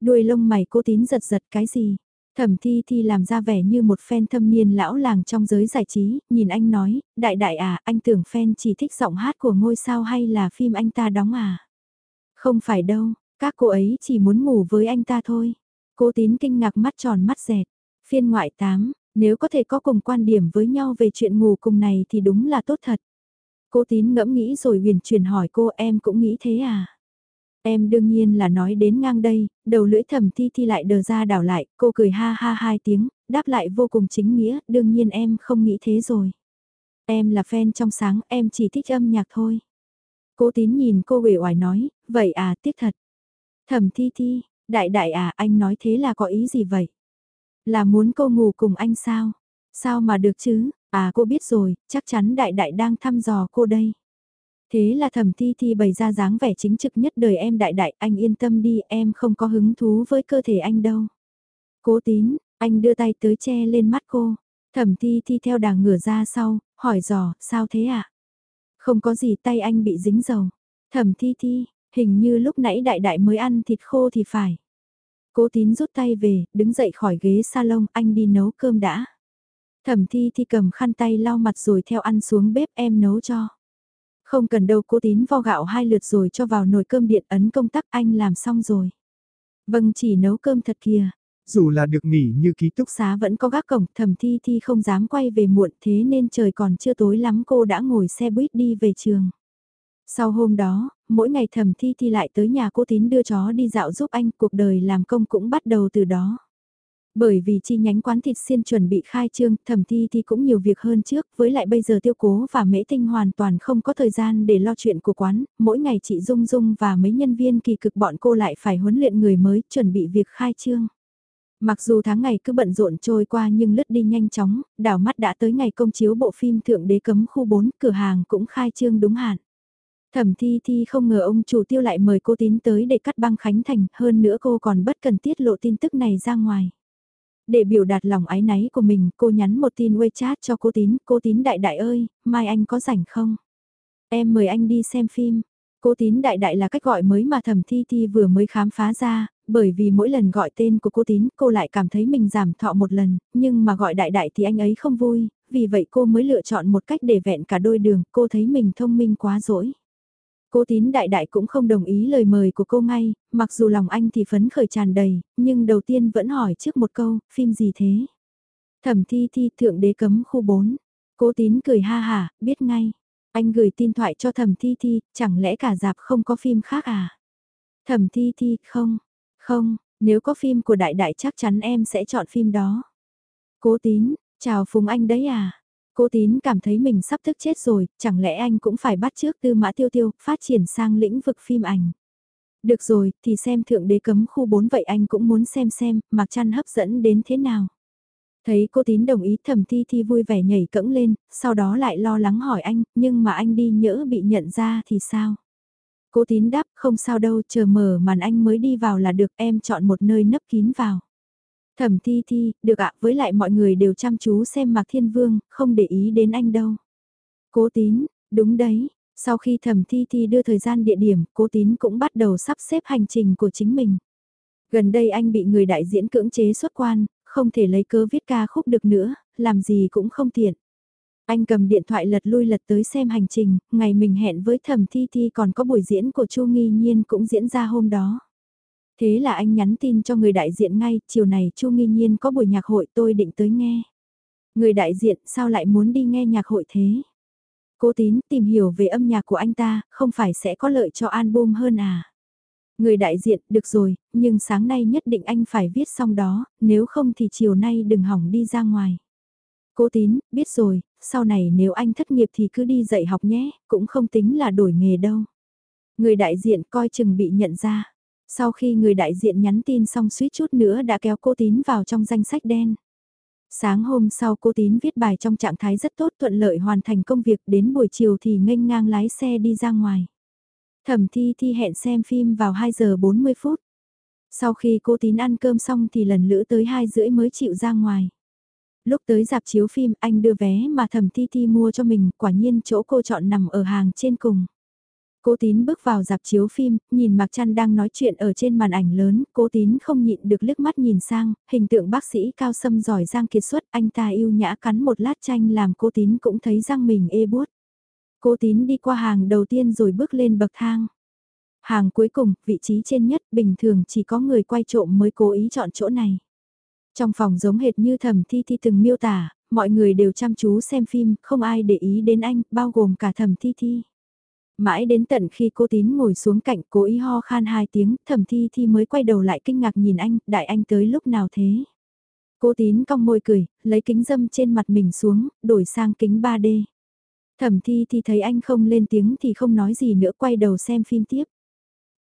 Đuôi lông mày cô tín giật giật cái gì. Thẩm thi thi làm ra vẻ như một fan thâm niên lão làng trong giới giải trí, nhìn anh nói, đại đại à, anh tưởng fan chỉ thích giọng hát của ngôi sao hay là phim anh ta đóng à? Không phải đâu, các cô ấy chỉ muốn ngủ với anh ta thôi. Cô tín kinh ngạc mắt tròn mắt dẹt. Phiên ngoại 8, nếu có thể có cùng quan điểm với nhau về chuyện ngủ cùng này thì đúng là tốt thật. Cô tín ngẫm nghĩ rồi huyền truyền hỏi cô em cũng nghĩ thế à? Em đương nhiên là nói đến ngang đây, đầu lưỡi thầm thi thi lại đờ ra đảo lại, cô cười ha ha hai tiếng, đáp lại vô cùng chính nghĩa, đương nhiên em không nghĩ thế rồi. Em là fan trong sáng, em chỉ thích âm nhạc thôi. Cố tín nhìn cô uể oải nói, vậy à, tiếc thật. Thầm thi thi, đại đại à, anh nói thế là có ý gì vậy? Là muốn cô ngủ cùng anh sao? Sao mà được chứ? À cô biết rồi, chắc chắn đại đại đang thăm dò cô đây. Thế là thẩm thi thi bày ra dáng vẻ chính trực nhất đời em đại đại, anh yên tâm đi, em không có hứng thú với cơ thể anh đâu. Cố tín, Anh đưa tay tới che lên mắt cô. Thẩm thi thi theo đà ngửa ra sau, hỏi dò, sao thế ạ? À? Không có gì tay anh bị dính dầu. Thẩm thi thi, hình như lúc nãy đại đại mới ăn thịt khô thì phải. Cố tín rút tay về, đứng dậy khỏi ghế salon, anh đi nấu cơm đã. Thẩm thi thi cầm khăn tay lau mặt rồi theo ăn xuống bếp em nấu cho. Không cần đâu cố tín vo gạo hai lượt rồi cho vào nồi cơm điện ấn công tắc anh làm xong rồi. Vâng chỉ nấu cơm thật kìa. Dù là được nghỉ như ký túc xá vẫn có gác cổng thẩm thi thi không dám quay về muộn thế nên trời còn chưa tối lắm cô đã ngồi xe buýt đi về trường. Sau hôm đó, mỗi ngày thẩm thi thi lại tới nhà cô tín đưa chó đi dạo giúp anh cuộc đời làm công cũng bắt đầu từ đó. Bởi vì chi nhánh quán thịt xiên chuẩn bị khai trương, thẩm thi thì cũng nhiều việc hơn trước, với lại bây giờ tiêu cố và mễ tinh hoàn toàn không có thời gian để lo chuyện của quán, mỗi ngày chị Dung Dung và mấy nhân viên kỳ cực bọn cô lại phải huấn luyện người mới, chuẩn bị việc khai trương. Mặc dù tháng ngày cứ bận rộn trôi qua nhưng lướt đi nhanh chóng, đảo mắt đã tới ngày công chiếu bộ phim Thượng Đế Cấm Khu 4, cửa hàng cũng khai trương đúng hạn. Thẩm Thi Thi không ngờ ông chủ tiêu lại mời cô tín tới để cắt băng khánh thành, hơn nữa cô còn bất cần tiết lộ tin tức này ra ngoài. Để biểu đạt lòng ái náy của mình, cô nhắn một tin WeChat cho cô tín, cô tín đại đại ơi, mai anh có rảnh không? Em mời anh đi xem phim. Cô tín đại đại là cách gọi mới mà thẩm thi thi vừa mới khám phá ra, bởi vì mỗi lần gọi tên của cô tín cô lại cảm thấy mình giảm thọ một lần, nhưng mà gọi đại đại thì anh ấy không vui, vì vậy cô mới lựa chọn một cách để vẹn cả đôi đường, cô thấy mình thông minh quá dỗi. Cô tín đại đại cũng không đồng ý lời mời của cô ngay, mặc dù lòng anh thì phấn khởi tràn đầy, nhưng đầu tiên vẫn hỏi trước một câu, phim gì thế? Thẩm thi thi thượng đế cấm khu 4. Cô tín cười ha hà, biết ngay. Anh gửi tin thoại cho thẩm thi thi, chẳng lẽ cả dạp không có phim khác à? Thẩm thi thi, không, không, nếu có phim của đại đại chắc chắn em sẽ chọn phim đó. Cố tín, chào Phùng Anh đấy à? Cố tín cảm thấy mình sắp thức chết rồi, chẳng lẽ anh cũng phải bắt trước tư mã tiêu tiêu, phát triển sang lĩnh vực phim ảnh. Được rồi, thì xem thượng đế cấm khu 4 vậy anh cũng muốn xem xem, mặc chăn hấp dẫn đến thế nào. Thấy cô tín đồng ý thẩm thi thi vui vẻ nhảy cẫng lên, sau đó lại lo lắng hỏi anh, nhưng mà anh đi nhỡ bị nhận ra thì sao? Cô tín đáp, không sao đâu, chờ mở màn anh mới đi vào là được, em chọn một nơi nấp kín vào. Thẩm thi thi, được ạ, với lại mọi người đều chăm chú xem Mạc Thiên Vương, không để ý đến anh đâu. Cố tín, đúng đấy, sau khi thẩm thi thi đưa thời gian địa điểm, cố tín cũng bắt đầu sắp xếp hành trình của chính mình. Gần đây anh bị người đại diễn cưỡng chế xuất quan, không thể lấy cớ viết ca khúc được nữa, làm gì cũng không tiện. Anh cầm điện thoại lật lui lật tới xem hành trình, ngày mình hẹn với thẩm thi thi còn có buổi diễn của Chu Nghi Nhiên cũng diễn ra hôm đó. Thế là anh nhắn tin cho người đại diện ngay, chiều này Chu Nghi Nhiên có buổi nhạc hội tôi định tới nghe. Người đại diện sao lại muốn đi nghe nhạc hội thế? Cố tín tìm hiểu về âm nhạc của anh ta, không phải sẽ có lợi cho album hơn à? Người đại diện, được rồi, nhưng sáng nay nhất định anh phải viết xong đó, nếu không thì chiều nay đừng hỏng đi ra ngoài. Cố tín, biết rồi, sau này nếu anh thất nghiệp thì cứ đi dạy học nhé, cũng không tính là đổi nghề đâu. Người đại diện coi chừng bị nhận ra. Sau khi người đại diện nhắn tin xong suýt chút nữa đã kéo cô tín vào trong danh sách đen. Sáng hôm sau cô tín viết bài trong trạng thái rất tốt thuận lợi hoàn thành công việc, đến buổi chiều thì nghênh ngang lái xe đi ra ngoài. Thẩm thi thi hẹn xem phim vào 2 giờ 40 phút. Sau khi cô tín ăn cơm xong thì lần lữ tới 2 rưỡi mới chịu ra ngoài. Lúc tới dạp chiếu phim, anh đưa vé mà thẩm thi thi mua cho mình, quả nhiên chỗ cô chọn nằm ở hàng trên cùng. Cố tín bước vào dạp chiếu phim, nhìn Mạc Trăn đang nói chuyện ở trên màn ảnh lớn, cố tín không nhịn được liếc mắt nhìn sang, hình tượng bác sĩ cao sâm giỏi giang kiệt xuất, anh ta yêu nhã cắn một lát chanh làm cố tín cũng thấy răng mình ê buốt. Cố tín đi qua hàng đầu tiên rồi bước lên bậc thang. Hàng cuối cùng, vị trí trên nhất, bình thường chỉ có người quay trộm mới cố ý chọn chỗ này. Trong phòng giống hệt như thẩm thi thi từng miêu tả, mọi người đều chăm chú xem phim, không ai để ý đến anh, bao gồm cả thẩm thi thi. Mãi đến tận khi cô tín ngồi xuống cạnh cố ý ho khan hai tiếng, thẩm thi thi mới quay đầu lại kinh ngạc nhìn anh, đại anh tới lúc nào thế? Cô tín cong môi cười, lấy kính dâm trên mặt mình xuống, đổi sang kính 3D. Thẩm thi thì thấy anh không lên tiếng thì không nói gì nữa quay đầu xem phim tiếp.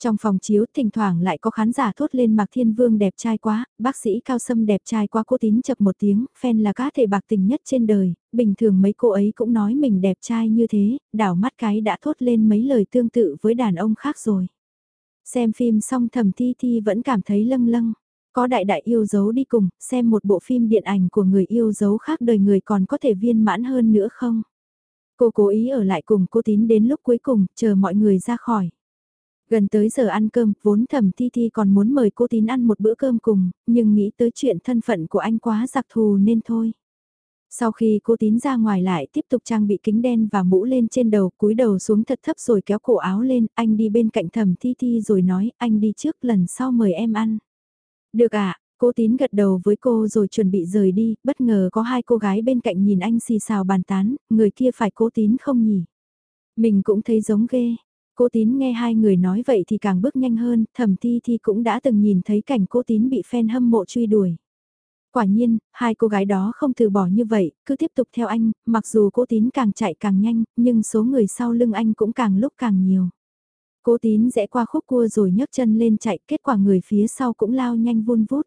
Trong phòng chiếu thỉnh thoảng lại có khán giả thốt lên Mạc Thiên Vương đẹp trai quá, bác sĩ cao sâm đẹp trai quá cô tín chập một tiếng, fan là cá thể bạc tình nhất trên đời, bình thường mấy cô ấy cũng nói mình đẹp trai như thế, đảo mắt cái đã thốt lên mấy lời tương tự với đàn ông khác rồi. Xem phim xong thầm thi thi vẫn cảm thấy lâng lâng, Có đại đại yêu dấu đi cùng, xem một bộ phim điện ảnh của người yêu dấu khác đời người còn có thể viên mãn hơn nữa không? Cô cố ý ở lại cùng cô tín đến lúc cuối cùng, chờ mọi người ra khỏi. Gần tới giờ ăn cơm, vốn thẩm thi thi còn muốn mời cô tín ăn một bữa cơm cùng, nhưng nghĩ tới chuyện thân phận của anh quá giặc thù nên thôi. Sau khi cô tín ra ngoài lại tiếp tục trang bị kính đen và mũ lên trên đầu, cúi đầu xuống thật thấp rồi kéo cổ áo lên, anh đi bên cạnh thẩm thi thi rồi nói, anh đi trước lần sau mời em ăn. Được ạ, à, cô tín gật đầu với cô rồi chuẩn bị rời đi, bất ngờ có hai cô gái bên cạnh nhìn anh xì xào bàn tán, người kia phải cô tín không nhỉ? Mình cũng thấy giống ghê. Cô tín nghe hai người nói vậy thì càng bước nhanh hơn, thẩm thi thi cũng đã từng nhìn thấy cảnh cô tín bị fan hâm mộ truy đuổi. Quả nhiên, hai cô gái đó không từ bỏ như vậy, cứ tiếp tục theo anh, mặc dù cô tín càng chạy càng nhanh, nhưng số người sau lưng anh cũng càng lúc càng nhiều. Cố tín rẽ qua khúc cua rồi nhấc chân lên chạy, kết quả người phía sau cũng lao nhanh vun vút.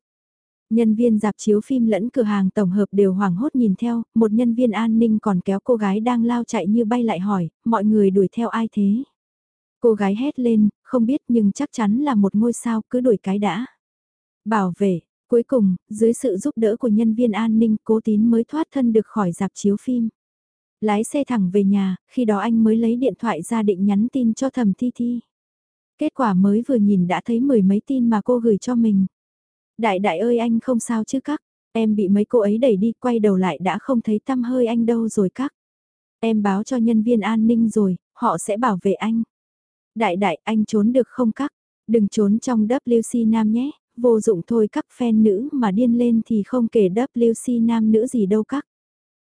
Nhân viên dạp chiếu phim lẫn cửa hàng tổng hợp đều hoảng hốt nhìn theo, một nhân viên an ninh còn kéo cô gái đang lao chạy như bay lại hỏi, mọi người đuổi theo ai thế? Cô gái hét lên, không biết nhưng chắc chắn là một ngôi sao cứ đuổi cái đã. Bảo vệ, cuối cùng, dưới sự giúp đỡ của nhân viên an ninh cố tín mới thoát thân được khỏi dạp chiếu phim. Lái xe thẳng về nhà, khi đó anh mới lấy điện thoại ra định nhắn tin cho thầm thi thi. Kết quả mới vừa nhìn đã thấy mười mấy tin mà cô gửi cho mình. Đại đại ơi anh không sao chứ các, em bị mấy cô ấy đẩy đi quay đầu lại đã không thấy tăm hơi anh đâu rồi các. Em báo cho nhân viên an ninh rồi, họ sẽ bảo vệ anh. Đại đại anh trốn được không các, đừng trốn trong WC nam nhé, vô dụng thôi các fan nữ mà điên lên thì không kể WC nam nữ gì đâu các.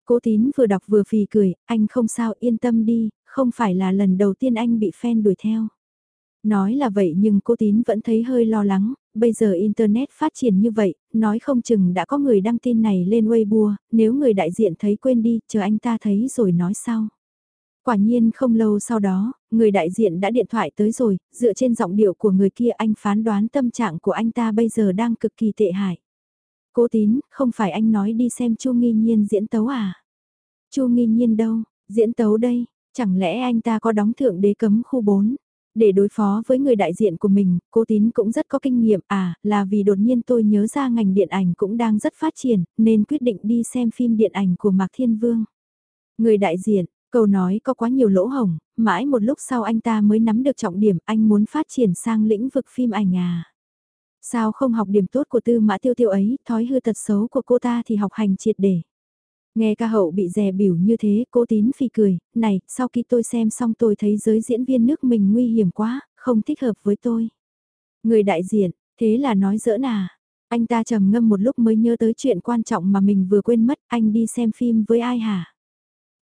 Cố tín vừa đọc vừa phì cười, anh không sao yên tâm đi, không phải là lần đầu tiên anh bị fan đuổi theo. Nói là vậy nhưng cô tín vẫn thấy hơi lo lắng, bây giờ Internet phát triển như vậy, nói không chừng đã có người đăng tin này lên Weibo, nếu người đại diện thấy quên đi, chờ anh ta thấy rồi nói sau. Quả nhiên không lâu sau đó, người đại diện đã điện thoại tới rồi, dựa trên giọng điệu của người kia anh phán đoán tâm trạng của anh ta bây giờ đang cực kỳ tệ hại. Cố tín, không phải anh nói đi xem Chu Nghi Nhiên diễn tấu à? Chu Nghi Nhiên đâu, diễn tấu đây, chẳng lẽ anh ta có đóng thượng đế cấm khu 4? Để đối phó với người đại diện của mình, cô tín cũng rất có kinh nghiệm à, là vì đột nhiên tôi nhớ ra ngành điện ảnh cũng đang rất phát triển, nên quyết định đi xem phim điện ảnh của Mạc Thiên Vương. Người đại diện, câu nói có quá nhiều lỗ hổng, mãi một lúc sau anh ta mới nắm được trọng điểm anh muốn phát triển sang lĩnh vực phim ảnh à. Sao không học điểm tốt của tư mã tiêu tiêu ấy, thói hư tật xấu của cô ta thì học hành triệt để. Nghe ca hậu bị dè biểu như thế, cô tín phi cười, này, sau khi tôi xem xong tôi thấy giới diễn viên nước mình nguy hiểm quá, không thích hợp với tôi. Người đại diện, thế là nói giỡn à. Anh ta trầm ngâm một lúc mới nhớ tới chuyện quan trọng mà mình vừa quên mất, anh đi xem phim với ai hả?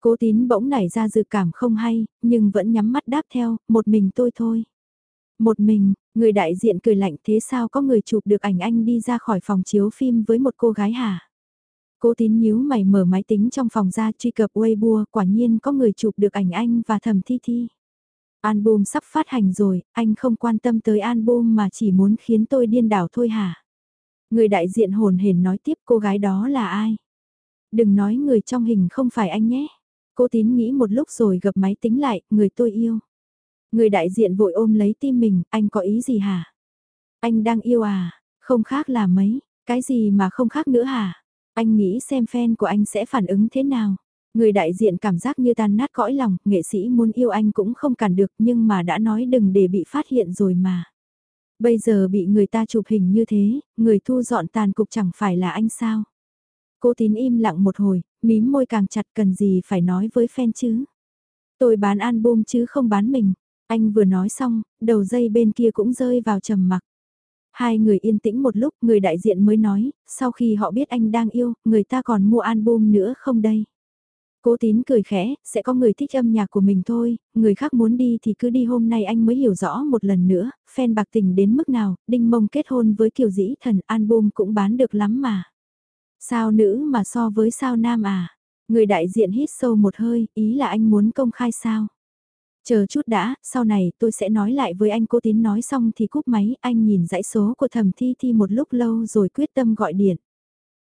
Cố tín bỗng nảy ra dự cảm không hay, nhưng vẫn nhắm mắt đáp theo, một mình tôi thôi. Một mình, người đại diện cười lạnh thế sao có người chụp được ảnh anh đi ra khỏi phòng chiếu phim với một cô gái hả? Cố tín nhíu mày mở máy tính trong phòng ra truy cập Weibo, quả nhiên có người chụp được ảnh anh và thầm thi thi. Album sắp phát hành rồi, anh không quan tâm tới album mà chỉ muốn khiến tôi điên đảo thôi hả? Người đại diện hồn hển nói tiếp cô gái đó là ai? Đừng nói người trong hình không phải anh nhé. Cố tín nghĩ một lúc rồi gập máy tính lại, người tôi yêu. Người đại diện vội ôm lấy tim mình, anh có ý gì hả? Anh đang yêu à? Không khác là mấy, cái gì mà không khác nữa hả? Anh nghĩ xem fan của anh sẽ phản ứng thế nào? Người đại diện cảm giác như tan nát cõi lòng, nghệ sĩ muốn yêu anh cũng không cản được nhưng mà đã nói đừng để bị phát hiện rồi mà. Bây giờ bị người ta chụp hình như thế, người thu dọn tàn cục chẳng phải là anh sao? Cô tín im lặng một hồi, mím môi càng chặt cần gì phải nói với fan chứ? Tôi bán album chứ không bán mình. Anh vừa nói xong, đầu dây bên kia cũng rơi vào trầm mặc. Hai người yên tĩnh một lúc, người đại diện mới nói, sau khi họ biết anh đang yêu, người ta còn mua album nữa không đây? Cố tín cười khẽ, sẽ có người thích âm nhạc của mình thôi, người khác muốn đi thì cứ đi hôm nay anh mới hiểu rõ một lần nữa, fan bạc tình đến mức nào, đinh mông kết hôn với kiều dĩ thần album cũng bán được lắm mà. Sao nữ mà so với sao nam à? Người đại diện hít sâu một hơi, ý là anh muốn công khai sao? Chờ chút đã, sau này tôi sẽ nói lại với anh cô tín nói xong thì cúp máy, anh nhìn dãy số của thẩm thi thi một lúc lâu rồi quyết tâm gọi điện.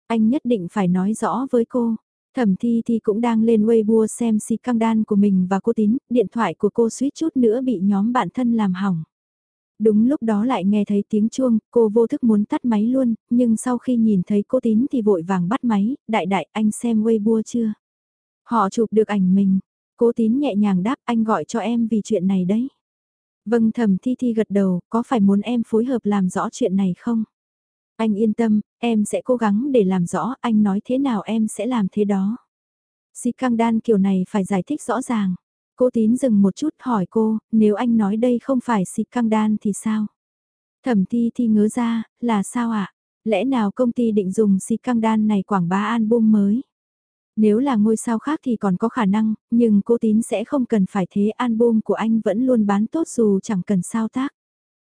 Anh nhất định phải nói rõ với cô. Thẩm thi thi cũng đang lên Weibo xem si căng đan của mình và cô tín, điện thoại của cô suýt chút nữa bị nhóm bạn thân làm hỏng. Đúng lúc đó lại nghe thấy tiếng chuông, cô vô thức muốn tắt máy luôn, nhưng sau khi nhìn thấy cô tín thì vội vàng bắt máy, đại đại anh xem Weibo chưa? Họ chụp được ảnh mình, cố tín nhẹ nhàng đáp anh gọi cho em vì chuyện này đấy. Vâng thầm thi thi gật đầu, có phải muốn em phối hợp làm rõ chuyện này không? Anh yên tâm, em sẽ cố gắng để làm rõ, anh nói thế nào em sẽ làm thế đó. Si căng đan kiểu này phải giải thích rõ ràng. Cô tín dừng một chút hỏi cô, nếu anh nói đây không phải si căng đan thì sao? Thẩm thi thi ngớ ra, là sao ạ? À? Lẽ nào công ty định dùng si căng đan này quảng bá album mới? Nếu là ngôi sao khác thì còn có khả năng, nhưng cô tín sẽ không cần phải thế album của anh vẫn luôn bán tốt dù chẳng cần sao tác.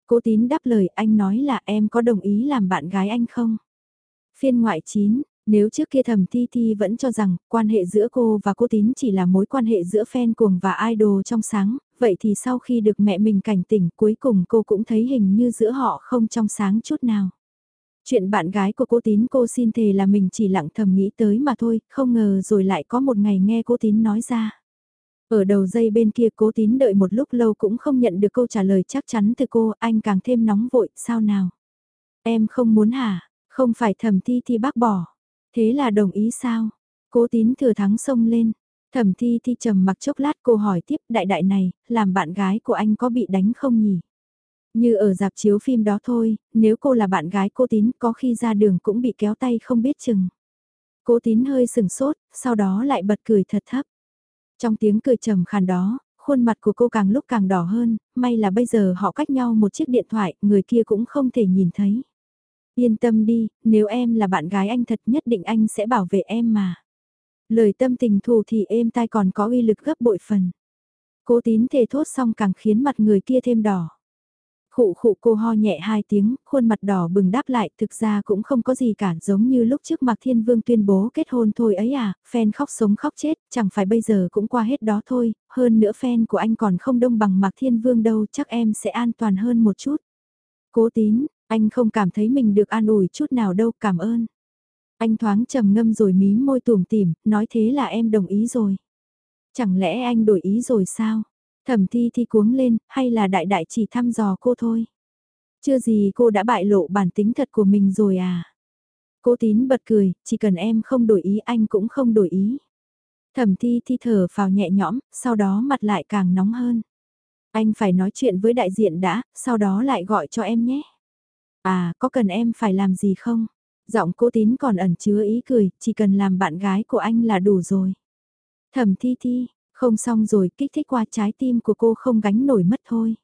Cô tín đáp lời anh nói là em có đồng ý làm bạn gái anh không? Phiên ngoại 9, nếu trước kia thầm thi thi vẫn cho rằng quan hệ giữa cô và cô tín chỉ là mối quan hệ giữa fan cuồng và idol trong sáng, vậy thì sau khi được mẹ mình cảnh tỉnh cuối cùng cô cũng thấy hình như giữa họ không trong sáng chút nào. Chuyện bạn gái của cô tín cô xin thề là mình chỉ lặng thầm nghĩ tới mà thôi, không ngờ rồi lại có một ngày nghe cô tín nói ra. Ở đầu dây bên kia cố tín đợi một lúc lâu cũng không nhận được câu trả lời chắc chắn từ cô, anh càng thêm nóng vội, sao nào? Em không muốn hả? Không phải thẩm thi thi bác bỏ. Thế là đồng ý sao? Cố tín thừa thắng xông lên. Thẩm thi thi trầm mặc chốc lát cô hỏi tiếp đại đại này, làm bạn gái của anh có bị đánh không nhỉ? Như ở dạp chiếu phim đó thôi, nếu cô là bạn gái cô tín có khi ra đường cũng bị kéo tay không biết chừng. Cố tín hơi sừng sốt, sau đó lại bật cười thật thấp. Trong tiếng cười trầm khàn đó, khuôn mặt của cô càng lúc càng đỏ hơn, may là bây giờ họ cách nhau một chiếc điện thoại, người kia cũng không thể nhìn thấy. Yên tâm đi, nếu em là bạn gái anh thật nhất định anh sẽ bảo vệ em mà. Lời tâm tình thù thì êm tai còn có uy lực gấp bội phần. Cố tín thề thốt xong càng khiến mặt người kia thêm đỏ. Khụ khụ cô ho nhẹ hai tiếng, khuôn mặt đỏ bừng đáp lại, thực ra cũng không có gì cả, giống như lúc trước Mạc Thiên Vương tuyên bố kết hôn thôi ấy à, fan khóc sống khóc chết, chẳng phải bây giờ cũng qua hết đó thôi, hơn nữa fan của anh còn không đông bằng Mạc Thiên Vương đâu, chắc em sẽ an toàn hơn một chút. Cố tín, anh không cảm thấy mình được an ủi chút nào đâu, cảm ơn. Anh thoáng trầm ngâm rồi mí môi tủm tỉm, nói thế là em đồng ý rồi. Chẳng lẽ anh đổi ý rồi sao? Thẩm thi thi cuống lên, hay là đại đại chỉ thăm dò cô thôi. Chưa gì cô đã bại lộ bản tính thật của mình rồi à. Cô tín bật cười, chỉ cần em không đổi ý anh cũng không đổi ý. Thẩm thi thi thở vào nhẹ nhõm, sau đó mặt lại càng nóng hơn. Anh phải nói chuyện với đại diện đã, sau đó lại gọi cho em nhé. À, có cần em phải làm gì không? Giọng cô tín còn ẩn chứa ý cười, chỉ cần làm bạn gái của anh là đủ rồi. Thẩm thi thi, không xong rồi, kích thích qua trái tim của cô không gánh nổi mất thôi.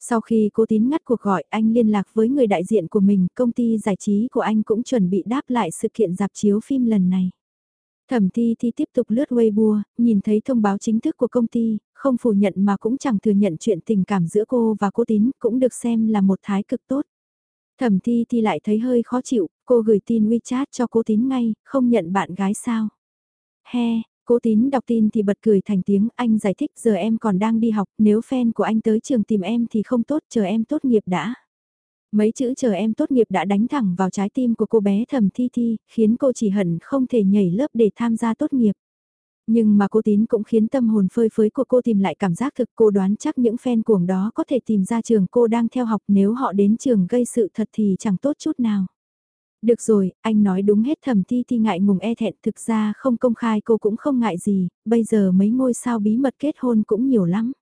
Sau khi cô tín ngắt cuộc gọi anh liên lạc với người đại diện của mình, công ty giải trí của anh cũng chuẩn bị đáp lại sự kiện dạp chiếu phim lần này. Thẩm thi thi tiếp tục lướt Weibo, nhìn thấy thông báo chính thức của công ty, không phủ nhận mà cũng chẳng thừa nhận chuyện tình cảm giữa cô và cô tín, cũng được xem là một thái cực tốt. Thẩm thi thi lại thấy hơi khó chịu, cô gửi tin WeChat cho cô tín ngay, không nhận bạn gái sao. He, Cố tín đọc tin thì bật cười thành tiếng, anh giải thích giờ em còn đang đi học, nếu fan của anh tới trường tìm em thì không tốt, chờ em tốt nghiệp đã. Mấy chữ chờ em tốt nghiệp đã đánh thẳng vào trái tim của cô bé Thẩm thi thi, khiến cô chỉ hận không thể nhảy lớp để tham gia tốt nghiệp. Nhưng mà cô tín cũng khiến tâm hồn phơi phới của cô tìm lại cảm giác thực cô đoán chắc những fan cuồng đó có thể tìm ra trường cô đang theo học nếu họ đến trường gây sự thật thì chẳng tốt chút nào. Được rồi, anh nói đúng hết thầm thi thi ngại ngùng e thẹn thực ra không công khai cô cũng không ngại gì, bây giờ mấy ngôi sao bí mật kết hôn cũng nhiều lắm.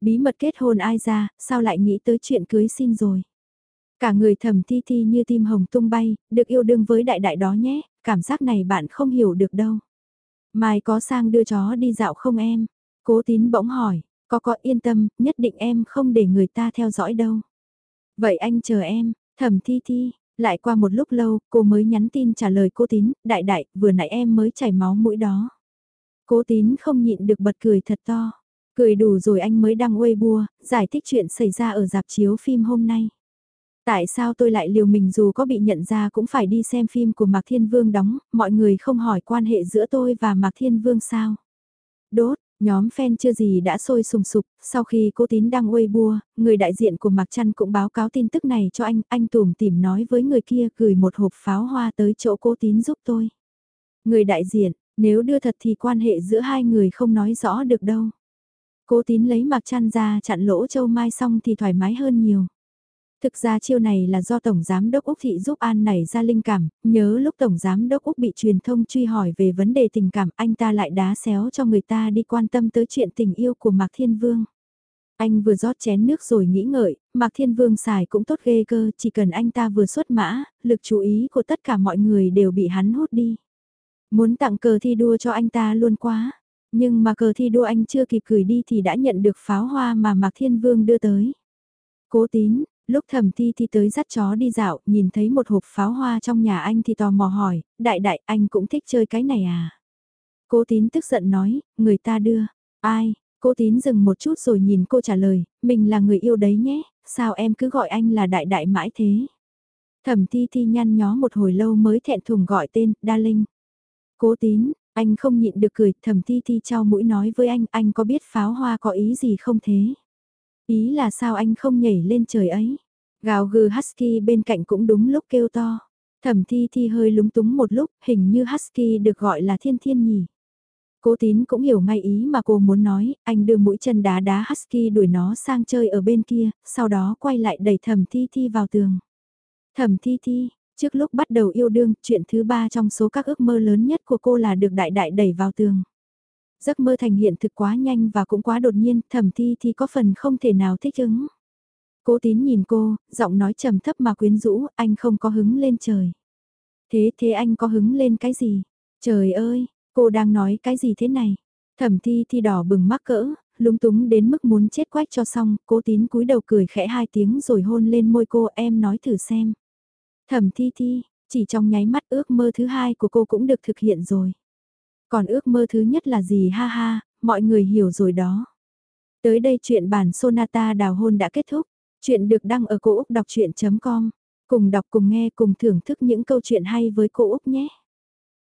Bí mật kết hôn ai ra, sao lại nghĩ tới chuyện cưới xin rồi. Cả người thầm thi thi như tim hồng tung bay, được yêu đương với đại đại đó nhé, cảm giác này bạn không hiểu được đâu. Mai có sang đưa chó đi dạo không em? Cố tín bỗng hỏi, có có yên tâm, nhất định em không để người ta theo dõi đâu. Vậy anh chờ em, thầm thi thi, lại qua một lúc lâu, cô mới nhắn tin trả lời cô tín, đại đại, vừa nãy em mới chảy máu mũi đó. Cố tín không nhịn được bật cười thật to. Cười đủ rồi anh mới đăng Weibo, giải thích chuyện xảy ra ở dạp chiếu phim hôm nay. Tại sao tôi lại liều mình dù có bị nhận ra cũng phải đi xem phim của Mạc Thiên Vương đóng, mọi người không hỏi quan hệ giữa tôi và Mạc Thiên Vương sao? Đốt, Nhóm fan chưa gì đã sôi sùng sục, sau khi cô tín đăng Weibo, người đại diện của Mạc Trăn cũng báo cáo tin tức này cho anh, anh tùm tìm nói với người kia gửi một hộp pháo hoa tới chỗ cô tín giúp tôi. Người đại diện, nếu đưa thật thì quan hệ giữa hai người không nói rõ được đâu. Cố tín lấy Mạc Trăn ra chặn lỗ châu mai xong thì thoải mái hơn nhiều. Thực ra chiêu này là do Tổng Giám Đốc Úc Thị giúp An nảy ra linh cảm, nhớ lúc Tổng Giám Đốc Úc bị truyền thông truy hỏi về vấn đề tình cảm anh ta lại đá xéo cho người ta đi quan tâm tới chuyện tình yêu của Mạc Thiên Vương. Anh vừa rót chén nước rồi nghĩ ngợi, Mạc Thiên Vương xài cũng tốt ghê cơ, chỉ cần anh ta vừa xuất mã, lực chú ý của tất cả mọi người đều bị hắn hút đi. Muốn tặng cờ thi đua cho anh ta luôn quá, nhưng mà cờ thi đua anh chưa kịp gửi đi thì đã nhận được pháo hoa mà Mạc Thiên Vương đưa tới. Cố tín, lúc thẩm thi thi tới dắt chó đi dạo, nhìn thấy một hộp pháo hoa trong nhà anh thì tò mò hỏi, đại đại anh cũng thích chơi cái này à? Cố tín tức giận nói, người ta đưa, ai, Cố tín dừng một chút rồi nhìn cô trả lời, mình là người yêu đấy nhé, sao em cứ gọi anh là đại đại mãi thế? Thẩm thi thi nhăn nhó một hồi lâu mới thẹn thùng gọi tên, Đa Linh. Cố tín, anh không nhịn được cười, thẩm thi thi trao mũi nói với anh, anh có biết pháo hoa có ý gì không thế? Ý là sao anh không nhảy lên trời ấy? Gào gừ Husky bên cạnh cũng đúng lúc kêu to. Thẩm thi thi hơi lúng túng một lúc, hình như Husky được gọi là thiên thiên nhỉ. Cố tín cũng hiểu ngay ý mà cô muốn nói, anh đưa mũi chân đá đá Husky đuổi nó sang chơi ở bên kia, sau đó quay lại đẩy thẩm thi thi vào tường. Thẩm thi thi, trước lúc bắt đầu yêu đương, chuyện thứ ba trong số các ước mơ lớn nhất của cô là được đại đại đẩy vào tường. Giấc mơ thành hiện thực quá nhanh và cũng quá đột nhiên, thẩm thi thì có phần không thể nào thích ứng. Cố tín nhìn cô, giọng nói trầm thấp mà quyến rũ, anh không có hứng lên trời. Thế thế anh có hứng lên cái gì? Trời ơi, Cô đang nói cái gì thế này? Thẩm thi thi đỏ bừng mắc cỡ, lúng túng đến mức muốn chết quách cho xong, cố tín cúi đầu cười khẽ hai tiếng rồi hôn lên môi cô em nói thử xem. Thẩm thi thi, chỉ trong nháy mắt ước mơ thứ hai của cô cũng được thực hiện rồi. Còn ước mơ thứ nhất là gì ha ha, mọi người hiểu rồi đó. Tới đây chuyện bản Sonata đào hôn đã kết thúc. Chuyện được đăng ở cô Úc Đọc Chuyện.com. Cùng đọc cùng nghe cùng thưởng thức những câu chuyện hay với cô Úc nhé.